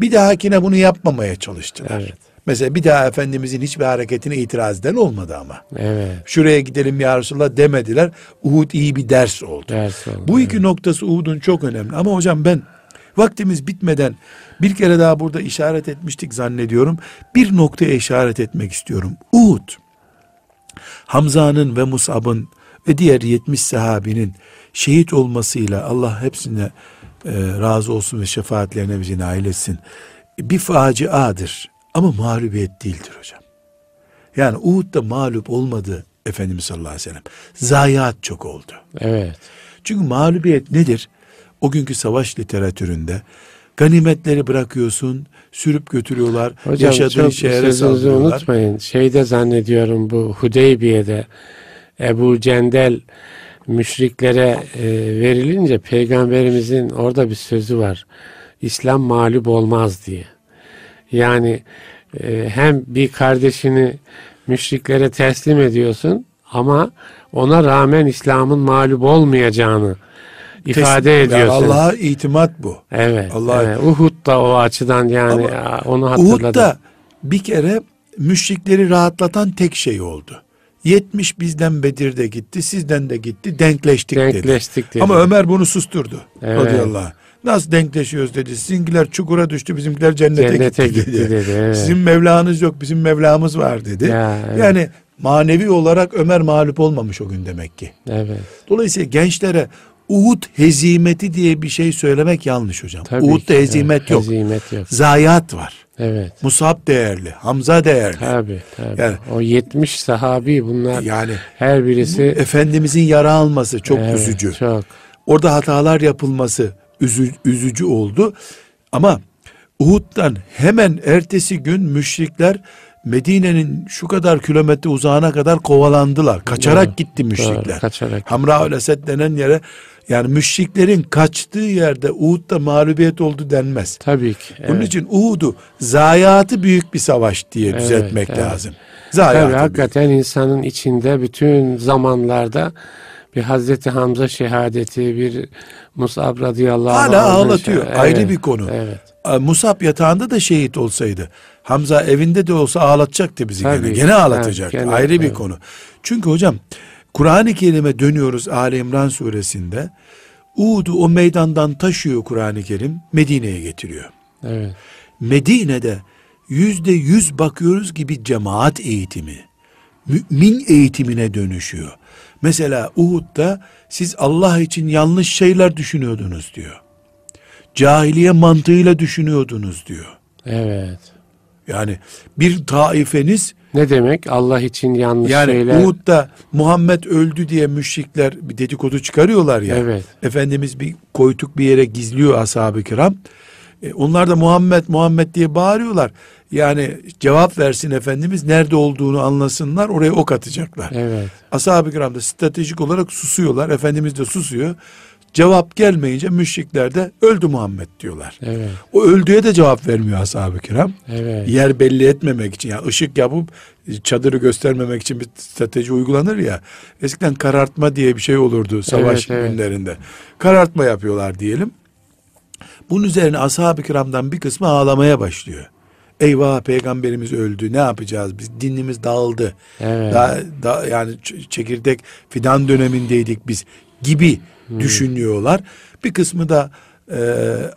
Bir dahakine bunu yapmamaya çalıştılar. Evet. Mesela bir daha Efendimizin hiçbir hareketine itiraz eden olmadı ama. evet. Şuraya gidelim ya Resulallah demediler. Uhud iyi bir ders oldu. Ders oldu. Bu iki noktası Uhud'un çok önemli. Ama hocam ben vaktimiz bitmeden bir kere daha burada işaret etmiştik zannediyorum. Bir noktaya işaret etmek istiyorum. Uhud, Hamza'nın ve Mus'ab'ın ve diğer 70 sahabinin şehit olmasıyla Allah hepsine e, razı olsun ve şefaatlerine bizi nail etsin. Bir faciadır ama mağlubiyet değildir hocam. Yani Uhud'da mağlup olmadı Efendimiz sallallahu aleyhi ve sellem. Zayiat çok oldu. Evet, Çünkü mağlubiyet nedir? O günkü savaş literatüründe ganimetleri bırakıyorsun, sürüp götürüyorlar, hocam yaşadığın şehre saldırıyorlar. unutmayın. Şeyde zannediyorum bu Hudeybiye'de Ebu Cendel müşriklere e, verilince peygamberimizin orada bir sözü var. İslam mağlup olmaz diye. Yani e, hem bir kardeşini müşriklere teslim ediyorsun ama ona rağmen İslam'ın mağlup olmayacağını ifade ediyorsun. Yani Allah'a itimat bu. Evet. Allah- evet. Uhud da o açıdan yani Ama onu hatırladım. Uhud'da bir kere müşrikleri rahatlatan tek şey oldu. 70 bizden Bedir'de gitti, sizden de gitti, denkleştik, dedi. Denkleştik dedi. Ama Ömer bunu susturdu. Evet. Radıyallahu anh. Nasıl denkleşiyoruz dedi. Sizinkiler çukura düştü, bizimkiler cennete, Cennete gitti, gitti dedi, evet. Sizin Mevlanız yok, bizim Mevlamız var dedi. Ya, evet. Yani manevi olarak Ömer mağlup olmamış o gün demek ki. Evet. Dolayısıyla gençlere Uhud hezimeti diye bir şey söylemek yanlış hocam. Tabii Uhud'da ki, hezimet evet, yok. Hezimet yok. Zayiat var. Evet. Musab değerli, Hamza değerli. Tabii tabii. Yani- o 70 sahabi bunlar Yani her birisi Efendimizin yara alması çok Evet, üzücü. Çok. Orada hatalar yapılması üzü- üzücü oldu. Ama Uhud'dan hemen ertesi gün müşrikler Medine'nin şu kadar kilometre uzağına kadar kovalandılar. Kaçarak Doğru, gitti müşrikler. Doğru, kaçarak. Hamra Esed denen yere yani müşriklerin kaçtığı yerde Uhud'da mağlubiyet oldu denmez. Tabii ki. Bunun evet. için Uhud'u zayiatı büyük bir savaş diye Evet, düzeltmek evet. lazım. Tabii Zayiatı büyük. hakikaten insanın içinde bütün zamanlarda bir Hazreti Hamza şehadeti, bir Musab radıyallahu Hala anh'ın ağlatıyor. şeh- Ayrı Evet, bir konu. Evet. Ee, Musab yatağında da şehit olsaydı Hamza evinde de olsa ağlatacaktı bizi Tabii. gene. Gene ağlatacak. Evet, gene, Ayrı bir evet. konu. Çünkü hocam Kur'an-ı Kerim'e dönüyoruz Ali İmran suresinde. Uhud'u o meydandan taşıyor Kur'an-ı Kerim Medine'ye getiriyor. Evet. Medine'de yüzde yüz bakıyoruz gibi cemaat eğitimi, mümin eğitimine dönüşüyor. Mesela Uhud'da siz Allah için yanlış şeyler düşünüyordunuz diyor. Cahiliye mantığıyla düşünüyordunuz diyor. Evet. Yani bir taifeniz Ne demek? Allah için yanlış yani şeyler. Uhud'da Muhammed öldü diye müşrikler bir dedikodu çıkarıyorlar ya. Evet. Efendimiz bir koytuk bir yere gizliyor ashab-ı kiram. E, onlar da Muhammed Muhammed diye bağırıyorlar. Yani cevap versin Efendimiz nerede olduğunu anlasınlar oraya ok atacaklar. Evet. Ashab-ı kiram da stratejik olarak susuyorlar. Efendimiz de susuyor. Cevap gelmeyince müşrikler de öldü Muhammed diyorlar. Evet. O öldüğe de cevap vermiyor ashab-ı kiram. Evet. Yer belli etmemek için yani ışık yapıp çadırı göstermemek için bir strateji uygulanır ya. Eskiden karartma diye bir şey olurdu savaş Evet, evet. günlerinde. Karartma yapıyorlar diyelim. Bunun üzerine ashab-ı kiramdan bir kısmı ağlamaya başlıyor. Eyvah peygamberimiz öldü ne yapacağız biz dinimiz dağıldı. Evet. Daha, daha yani çekirdek fidan dönemindeydik biz gibi Hmm. düşünüyorlar. Bir kısmı da e,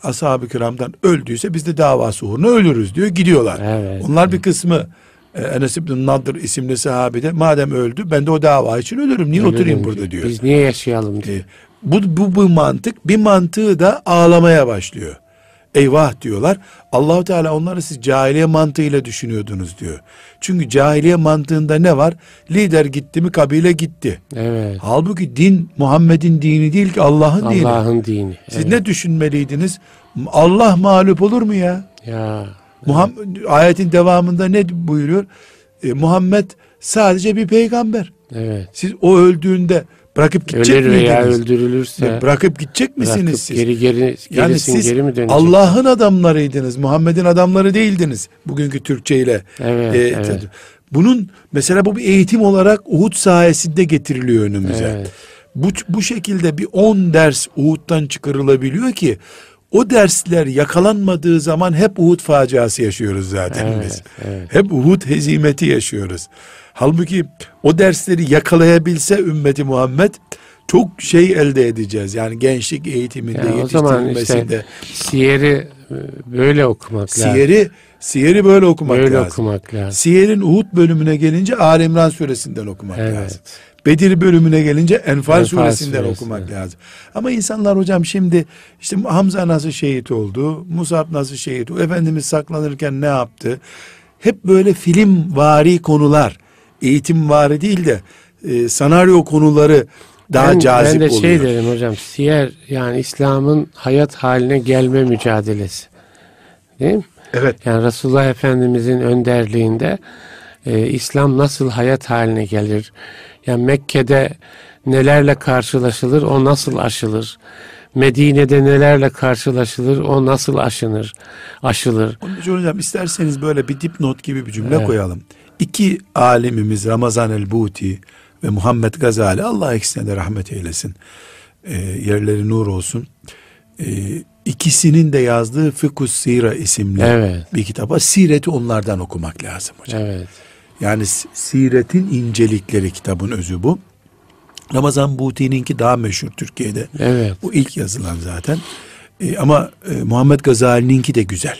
ashab-ı kiramdan öldüyse biz de davası uğruna ölürüz diyor gidiyorlar. Evet. Onlar bir kısmı e, Enes İbn Nadir isimli sahabe de madem öldü ben de o dava için ölürüm. Niye oturayım Ölürüm burada diyor. Biz niye yaşayalım diyor. E, bu, bu, bu mantık bir mantığı da ağlamaya başlıyor. Eyvah diyorlar. Allahu Teala onları siz cahiliye mantığıyla düşünüyordunuz diyor. Çünkü cahiliye mantığında ne var? Lider gitti mi kabile gitti. Evet. Halbuki din Muhammed'in dini değil ki Allah'ın dini. Allah'ın dini. Siz Evet. ne düşünmeliydiniz? Allah mağlup olur mu ya? Ya. Muhammed, ayetin devamında ne buyuruyor? E, Muhammed sadece bir peygamber. Evet. Siz o öldüğünde bırakıp gidecek Ölür veya miydiniz? öldürülürse Bırakıp gidecek misiniz bırakıp siz? geri geri yani siz geri mi dönecek? Allah'ın adamlarıydınız. Muhammed'in adamları değildiniz. Bugünkü Türkçe ile. Evet, E, evet. Bunun mesela bu bir eğitim olarak Uhud sayesinde getiriliyor önümüze. Evet. Bu, bu şekilde bir 10 ders Uhud'dan çıkarılabiliyor ki o dersler yakalanmadığı zaman hep Uhud faciası yaşıyoruz zaten Evet, biz. evet. Hep Uhud hezimeti yaşıyoruz. Halbuki o dersleri yakalayabilse ümmeti Muhammed çok şey elde edeceğiz. Yani gençlik eğitiminde, Yani o zaman yetiştirilmesinde. işte siyeri e, böyle okumak lazım. Siyeri, siyeri böyle okumak böyle lazım. okumak lazım. Siyerin Uhud bölümüne gelince Ali İmran suresinden okumak Evet. lazım. Bedir bölümüne gelince Enfal, Enfal suresinden suresi. okumak lazım. Ama insanlar hocam şimdi işte Hamza nasıl şehit oldu? Musab nasıl şehit oldu? Efendimiz saklanırken ne yaptı? Hep böyle film vari konular, eğitim vari değil de e, senaryo konuları daha ben, cazip ben de oluyor. şey derim hocam siyer yani İslam'ın hayat haline gelme mücadelesi. Değil mi? Evet. Yani Resulullah Efendimizin önderliğinde e, İslam nasıl hayat haline gelir? Yani Mekke'de nelerle karşılaşılır, o nasıl aşılır? Medine'de nelerle karşılaşılır, o nasıl aşınır, aşılır? Onun için hocam isterseniz böyle bir dipnot gibi bir cümle Evet. koyalım. İki alimimiz Ramazan el-Buti ve Muhammed Gazali Allah ikisine de rahmet eylesin. Ee, yerleri nur olsun. Ee, ikisinin de yazdığı Fıkhus Sira isimli Evet. bir kitaba sireti onlardan okumak lazım hocam. Evet. Yani siretin incelikleri kitabın özü bu. Ramazan Buti'ninki daha meşhur Türkiye'de. Evet. Bu ilk yazılan zaten. E, ama e, Muhammed Gazali'ninki de güzel.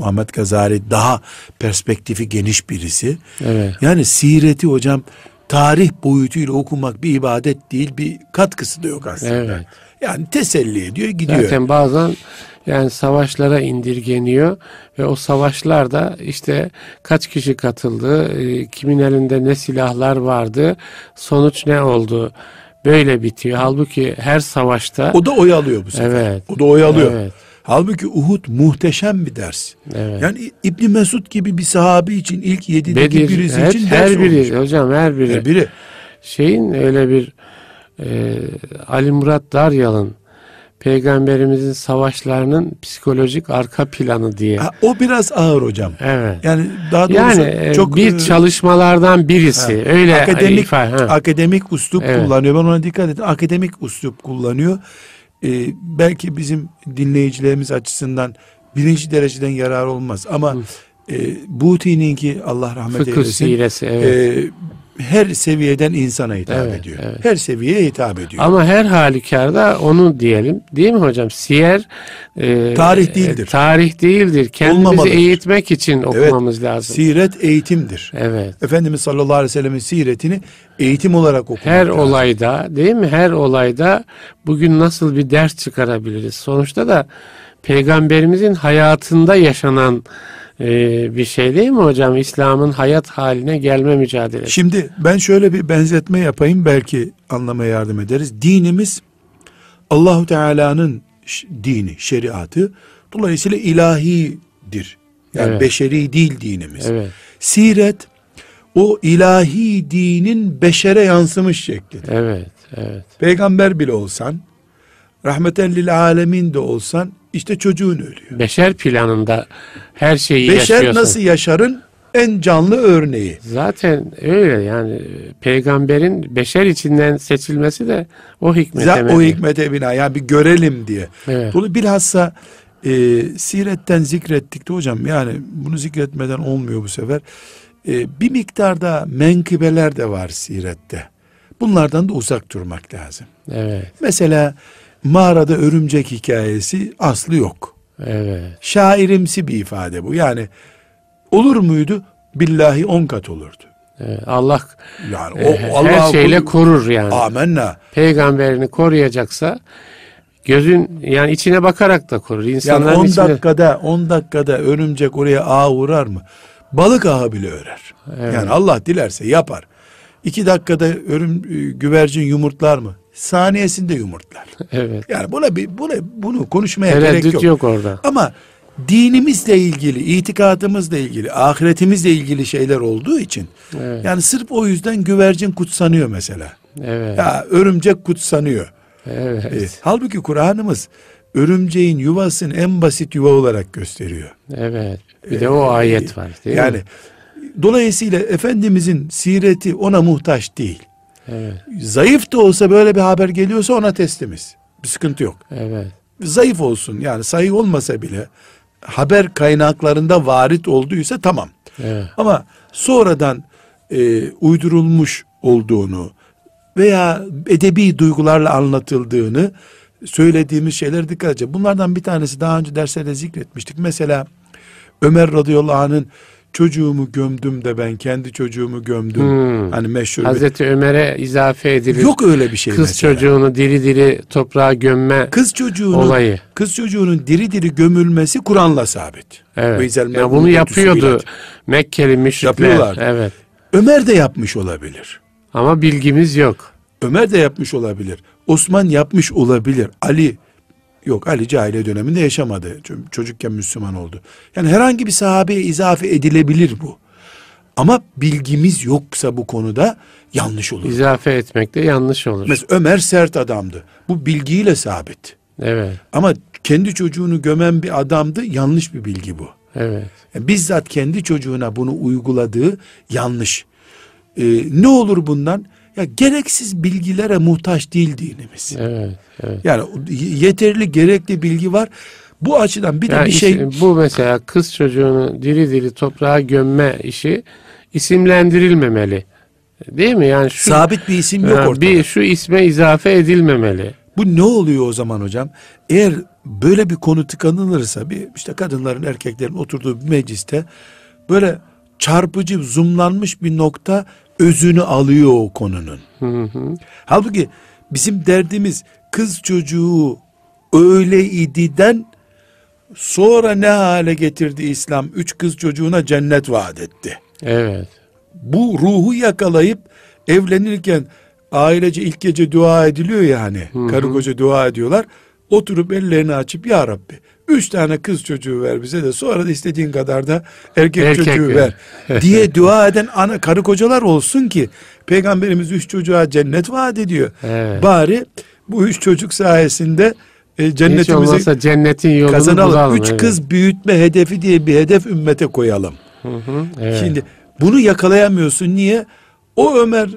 Muhammed Gazali daha perspektifi geniş birisi. Evet. Yani sireti hocam tarih boyutuyla okumak bir ibadet değil, bir katkısı da yok aslında. Evet. Yani teselli ediyor, gidiyor. Zaten bazen yani savaşlara indirgeniyor ve o savaşlarda işte kaç kişi katıldı, e, kimin elinde ne silahlar vardı, sonuç ne oldu böyle bitiyor. Halbuki her savaşta O da oyalıyor bu sefer. Evet. O da oyalıyor. Evet. Halbuki Uhud muhteşem bir ders. Evet. Yani İbni Mesud gibi bir sahabi için ilk yedideki Bedir, birisi her, için ders her biri olmuş. hocam her biri. Her biri. Şeyin öyle bir e, Ali Murat Daryal'ın peygamberimizin savaşlarının psikolojik arka planı diye. Ha, o biraz ağır hocam. Evet. Yani daha doğrusu Yani e, çok bir e, çalışmalardan birisi. ha, Öyle akademik ifade- ha. akademik uslup Evet. kullanıyor. Ben ona dikkat ettim. Akademik uslup kullanıyor. Ee, belki bizim dinleyicilerimiz açısından birinci dereceden yarar olmaz ama e, Buti'ninki Allah rahmet Fıkıh eylesin. siresi evet. e, her seviyeden insana hitap Evet, ediyor. evet. Her seviyeye hitap ediyor. Ama her halükarda onu diyelim. Değil mi hocam? Siyer e, Tarih değildir. e, tarih değildir. Kendimizi Olmamalıdır. eğitmek için okumamız lazım. Siret eğitimdir. Evet. Efendimiz sallallahu aleyhi ve sellemin siretini eğitim olarak okumak Her lazım. olayda değil mi? Her olayda bugün nasıl bir ders çıkarabiliriz? Sonuçta da peygamberimizin hayatında yaşanan e, bir şey değil mi hocam? İslam'ın hayat haline gelme mücadelesi. Şimdi ben şöyle bir benzetme yapayım belki anlamaya yardım ederiz. Dinimiz Allahu Teala'nın dini, şeriatı Dolayısıyla ilahidir. Yani Evet. beşeri değil dinimiz. Evet. Siret o ilahi dinin beşere yansımış şeklidir. Evet. Evet. Peygamber bile olsan, rahmeten lil alemin de olsan işte çocuğun ölüyor. Beşer planında her şeyi Beşer yaşıyorsun. nasıl yaşarın en canlı örneği. Zaten öyle yani peygamberin beşer içinden seçilmesi de o hikmete Za- o hikmete bina yani bir görelim diye. Evet. Dolayısıyla bilhassa e, siretten zikrettik de hocam yani bunu zikretmeden olmuyor bu sefer. E, bir miktarda menkıbeler de var sirette. Bunlardan da uzak durmak lazım. Evet. Mesela mağarada örümcek hikayesi aslı yok. Evet. Şairimsi bir ifade bu. Yani olur muydu? Billahi on kat olurdu. evet. Allah Yani e, o her Allah'a şeyle kul- korur yani. Amenna. Peygamberini koruyacaksa gözün yani içine bakarak da korur. Yani İnsanların 10 içine dakikada 10 dakikada örümcek oraya ağ vurar mı? Balık ağı bile örer. Evet. Yani Allah dilerse yapar. 2 dakikada örüm e, güvercin yumurtlar mı? Saniyesinde yumurtlar. evet. Yani buna bir buna bunu konuşmaya gerek Tereddüt yok. yok. orada. Ama dinimizle ilgili, itikadımızla ilgili, ahiretimizle ilgili şeyler olduğu için Evet. yani sırf o yüzden güvercin kutsanıyor mesela. Evet. Ya örümcek kutsanıyor. Evet. E, halbuki Kur'an'ımız örümceğin yuvasını en basit yuva olarak gösteriyor. Evet. Bir de o ayet var değil yani mi? dolayısıyla Efendimizin sireti ona muhtaç değil. Evet. Zayıf da olsa böyle bir haber geliyorsa ona teslimiz. Bir sıkıntı yok. Evet. Zayıf olsun yani sahih olmasa bile haber kaynaklarında varit olduysa tamam. Evet. Ama sonradan e, uydurulmuş olduğunu veya edebi duygularla anlatıldığını söylediğimiz şeyler dikkat edeceğiz. Bunlardan bir tanesi daha önce derslerde zikretmiştik. Mesela Ömer radıyallahu anh'ın çocuğumu gömdüm de ben kendi çocuğumu gömdüm. Hmm. Hani meşhur bir- Hazreti Ömer'e izafe edilir. Yok öyle bir şey Kız mesela. çocuğunu diri diri toprağa gömme Kız çocuğunun olayı. kız çocuğunun diri diri gömülmesi Kur'an'la sabit. Ve Evet. izel Ya mev'udetü bunu yapıyordu. Mekkeli müşrikler. Yapıyorlar. Evet. Ömer de yapmış olabilir. Ama bilgimiz yok. Ömer de yapmış olabilir. Osman yapmış olabilir. Ali yok Ali cahiliye döneminde yaşamadı. Çocukken Müslüman oldu. Yani herhangi bir sahabeye izafe edilebilir bu. Ama bilgimiz yoksa bu konuda yanlış olur. İzafe etmek de yanlış olur. Mesela Ömer sert adamdı. Bu bilgiyle sabit. Evet. Ama kendi çocuğunu gömen bir adamdı. Yanlış bir bilgi bu. Evet. Yani bizzat kendi çocuğuna bunu uyguladığı yanlış. Ee, ne olur bundan? Ya gereksiz bilgilere muhtaç değil dinimiz. Evet. Evet. Yani yeterli gerekli bilgi var. Bu açıdan bir de Yani bir şey is- bu mesela kız çocuğunu diri diri toprağa gömme işi isimlendirilmemeli. Değil mi? Yani şu sabit bir isim yok ortada. bir şu isme izafe edilmemeli. Bu ne oluyor o zaman hocam? Eğer böyle bir konu tıkanılırsa bir işte kadınların erkeklerin oturduğu bir mecliste böyle çarpıcı zoomlanmış bir nokta özünü alıyor o konunun. Hı hı. Halbuki bizim derdimiz kız çocuğu öyle ididen sonra ne hale getirdi İslam? Üç kız çocuğuna cennet vaat etti. Evet. Bu ruhu yakalayıp evlenirken ailece ilk gece dua ediliyor ya hani. Karı koca dua ediyorlar. Oturup ellerini açıp ya Rabbi üç tane kız çocuğu ver bize de sonra da istediğin kadar da erkek, Erkek çocuğu ver. ver diye dua eden ana karı kocalar olsun ki peygamberimiz üç çocuğa cennet vaat ediyor. Evet. Bari bu üç çocuk sayesinde e, cennetimizi cennetin yolunu kazanalım. bulalım. Üç evet. kız büyütme hedefi diye bir hedef ümmete koyalım. Hı hı, evet. Şimdi bunu yakalayamıyorsun. Niye? O Ömer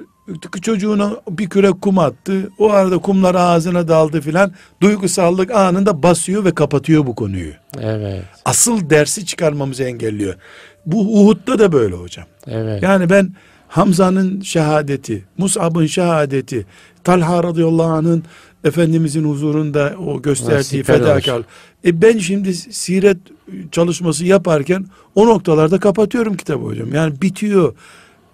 çocuğuna bir küre kum attı. O arada kumlar ağzına daldı filan. Duygusallık anında basıyor ve kapatıyor bu konuyu. evet. Asıl dersi çıkarmamızı engelliyor. Bu Uhud'da da böyle hocam. Evet. Yani ben Hamza'nın şehadeti, Mus'ab'ın şehadeti, Talha radıyallahu anh'ın Efendimizin huzurunda o gösterdiği fedakar. E ben şimdi siret çalışması yaparken o noktalarda kapatıyorum kitabı hocam. Yani bitiyor.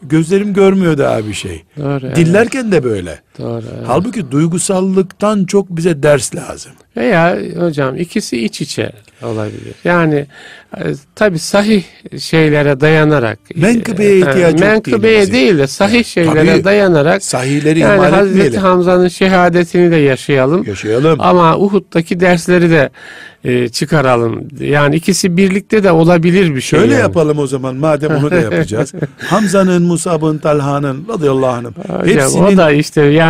Gözlerim görmüyor daha bir şey. Doğru. evet. Dillerken de böyle. Doğru. evet. Halbuki duygusallıktan çok bize ders lazım. Veya hocam ikisi iç içe olabilir. Yani e, tabi sahih şeylere dayanarak Menkıbeye e, ihtiyaç yok menkıbeye dinimizin. değil de sahih şeylere tabii. dayanarak Sahihleri yani Hazreti etmeyelim. Hamza'nın şehadetini de yaşayalım. Yaşayalım. Ama Uhud'daki dersleri de e, çıkaralım. Yani ikisi birlikte de olabilir bir şey. Şöyle yani. yapalım o zaman madem onu da yapacağız. Hamza'nın, Musab'ın, Talha'nın radıyallahu anh'ım Hocam, hepsinin o da işte yani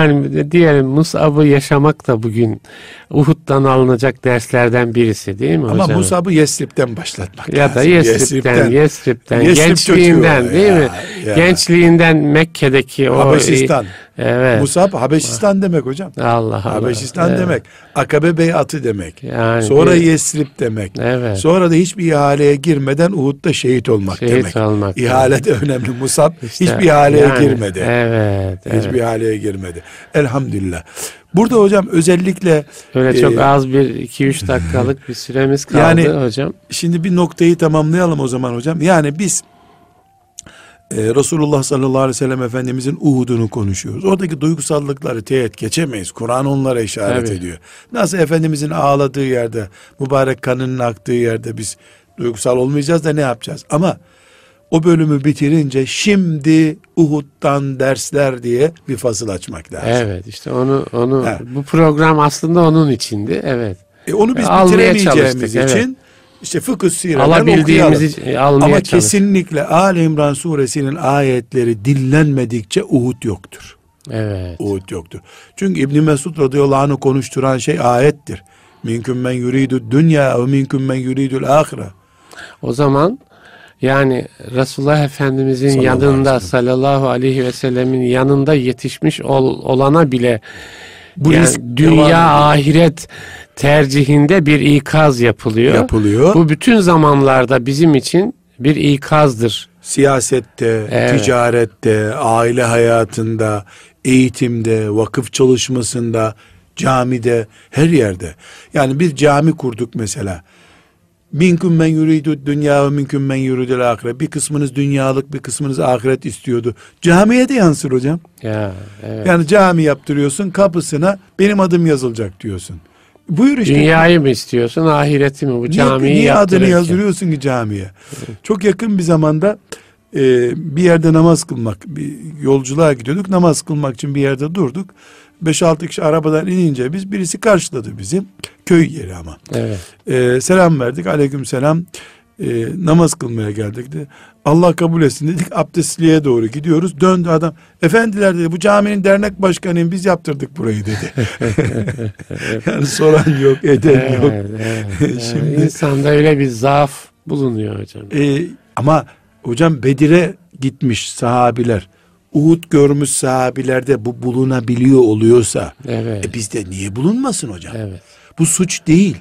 diyelim Musab'ı yaşamak da bugün Uhud'dan alınacak derslerden birisi değil mi ama hocam? Musab'ı Yesrib'den başlatmak ya da lazım. Yesrib'den, Yesrib'den, Yesrib gençliğinden değil ya, mi? ya. Gençliğinden Mekke'deki o Habeşistan. Evet. Musab Habeşistan demek hocam. Allah Allah. Habeşistan Evet. demek. Akabe beyatı demek. Yani Sonra bir- Yesrib demek. Evet. Sonra da hiçbir ihaleye girmeden Uhud'da şehit olmak Şehit demek. olmak İhale de önemli. Musab İşte hiçbir ihaleye yani, girmedi. Evet. evet. Hiçbir ihaleye girmedi. Elhamdülillah. Burada hocam özellikle Öyle çok e, az bir 2-3 dakikalık bir süremiz kaldı Yani- hocam. Şimdi bir noktayı tamamlayalım o zaman hocam. Yani biz e, Resulullah sallallahu aleyhi ve sellem Efendimizin Uhud'unu konuşuyoruz. Oradaki duygusallıkları teğet geçemeyiz. Kur'an onlara işaret Tabii. ediyor. Nasıl Efendimizin ağladığı yerde, mübarek kanının aktığı yerde biz duygusal olmayacağız da ne yapacağız? Ama o bölümü bitirince şimdi Uhud'dan dersler diye bir fasıl açmak lazım. Evet işte onu onu Evet. bu program aslında onun içindi. Evet. E onu biz Almaya bitiremeyeceğimiz için işte fıkıh sireden Alabildiğimizi okuyalım. e, almaya Ama çalıştık. kesinlikle Ali İmran suresinin ayetleri dinlenmedikçe Uhud yoktur. Evet. Uhud yoktur. Çünkü İbn Mesud radıyallahu anh'ı konuşturan şey ayettir. Minküm men yuridu dünya ve minküm men yuridul ahire. O zaman yani Resulullah Efendimizin Sallallahu aleyhi yanında sellem. sallallahu aleyhi ve sellemin yanında yetişmiş ol- olana bile Bu yani risk devam dünya ediyor. ahiret tercihinde bir ikaz yapılıyor. yapılıyor. Bu bütün zamanlarda bizim için bir ikazdır. Siyasette, Evet. ticarette, aile hayatında, eğitimde, vakıf çalışmasında, camide, her yerde. Yani bir cami kurduk mesela. Minkum men yuridu dünya ve minkum men yuridul ahiret. Bir kısmınız dünyalık, bir kısmınız ahiret istiyordu. Camiye de yansır hocam. Ya evet. Yani cami yaptırıyorsun, kapısına benim adım yazılacak diyorsun. Buyur işte. Dünyayı mı istiyorsun, ahireti mi? Bu Niye, camiyi niye adını yaptırırken. yazdırıyorsun ki camiye? Çok yakın bir zamanda e, bir yerde namaz kılmak, bir yolculuğa gidiyorduk. Namaz kılmak için bir yerde durduk. 5-6 kişi arabadan inince biz birisi karşıladı bizi. Köy yeri ama. Evet. E, selam verdik. Aleyküm selam. E, namaz kılmaya geldik de. Allah kabul etsin dedik. Abdestliğe doğru gidiyoruz. Döndü adam. Efendiler dedi bu caminin dernek başkanıyım biz yaptırdık burayı dedi. yani soran yok, eden yok. Evet, evet. Şimdi- Yani insanda öyle bir zaaf bulunuyor hocam. Ee, ama hocam Bedir'e gitmiş sahabiler. Uhud görmüş sahabilerde bu bulunabiliyor oluyorsa Evet. e bizde niye bulunmasın hocam? Evet. Bu suç değil.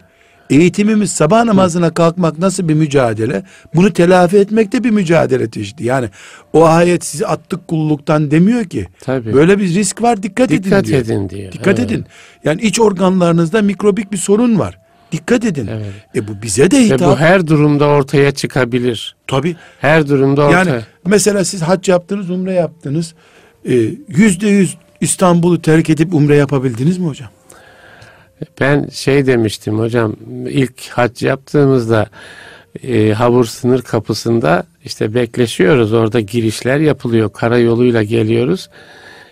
Eğitimimiz sabah namazına kalkmak nasıl bir mücadele? Bunu telafi etmek de bir mücadele çeşidi. Yani o ayet sizi attık kulluktan demiyor ki. Tabii. Böyle bir risk var dikkat, Dikkat edin diyor. edin diyor. Dikkat Evet. edin. Yani iç organlarınızda mikrobik bir sorun var. Dikkat edin. Evet. E bu bize de Ve hitap. bu her durumda ortaya çıkabilir. Tabii. Her durumda ortaya. Yani mesela siz hac yaptınız, umre yaptınız. Ee, Yüzde yüz İstanbul'u terk edip umre yapabildiniz mi hocam? Ben şey demiştim hocam ilk hac yaptığımızda e, Habur sınır kapısında işte bekleşiyoruz orada girişler yapılıyor karayoluyla geliyoruz.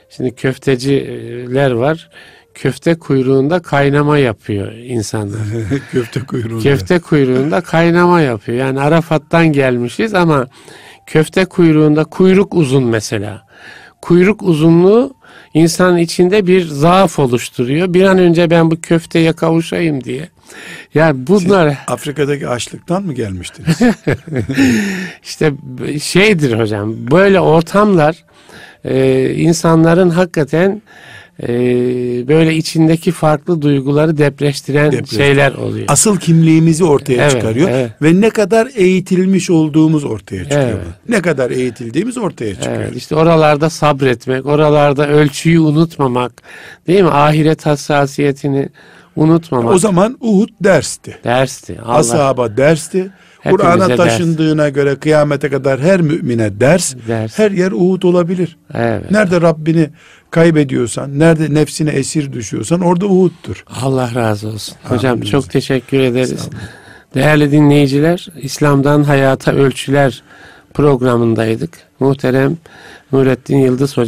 Şimdi köfteciler var köfte kuyruğunda kaynama yapıyor insanlar. Köfte kuyruğu. köfte kuyruğunda kaynama yapıyor yani Arafat'tan gelmişiz ama köfte kuyruğunda kuyruk uzun mesela. Kuyruk uzunluğu insanın içinde bir zaaf oluşturuyor. Bir an önce ben bu köfteye kavuşayım diye. Yani bunlar Afrika'daki açlıktan mı gelmiştiniz? işte şeydir hocam. Böyle ortamlar e, insanların hakikaten e, böyle içindeki farklı duyguları depreştiren Depreştir- şeyler oluyor. Asıl kimliğimizi ortaya Evet, çıkarıyor. evet. Ve ne kadar eğitilmiş olduğumuz ortaya çıkıyor. Evet. Ne kadar eğitildiğimiz ortaya çıkıyor. Evet, işte oralarda sabretmek, oralarda ölçüyü unutmamak, değil mi? Ahiret hassasiyetini unutmamak. O zaman Uhud dersti. dersti. Allah Ashaba dersti. Kur'an'a taşındığına göre kıyamete kadar her mümine ders, ders. her yer Uhud olabilir. Evet. Nerede Rabbini kaybediyorsan, nerede nefsine esir düşüyorsan orada Uhud'dur. Allah razı olsun. Hocam Amin. çok teşekkür ederiz. Değerli dinleyiciler, İslam'dan Hayata Ölçüler programındaydık. Muhterem Nurettin Yıldız Hoca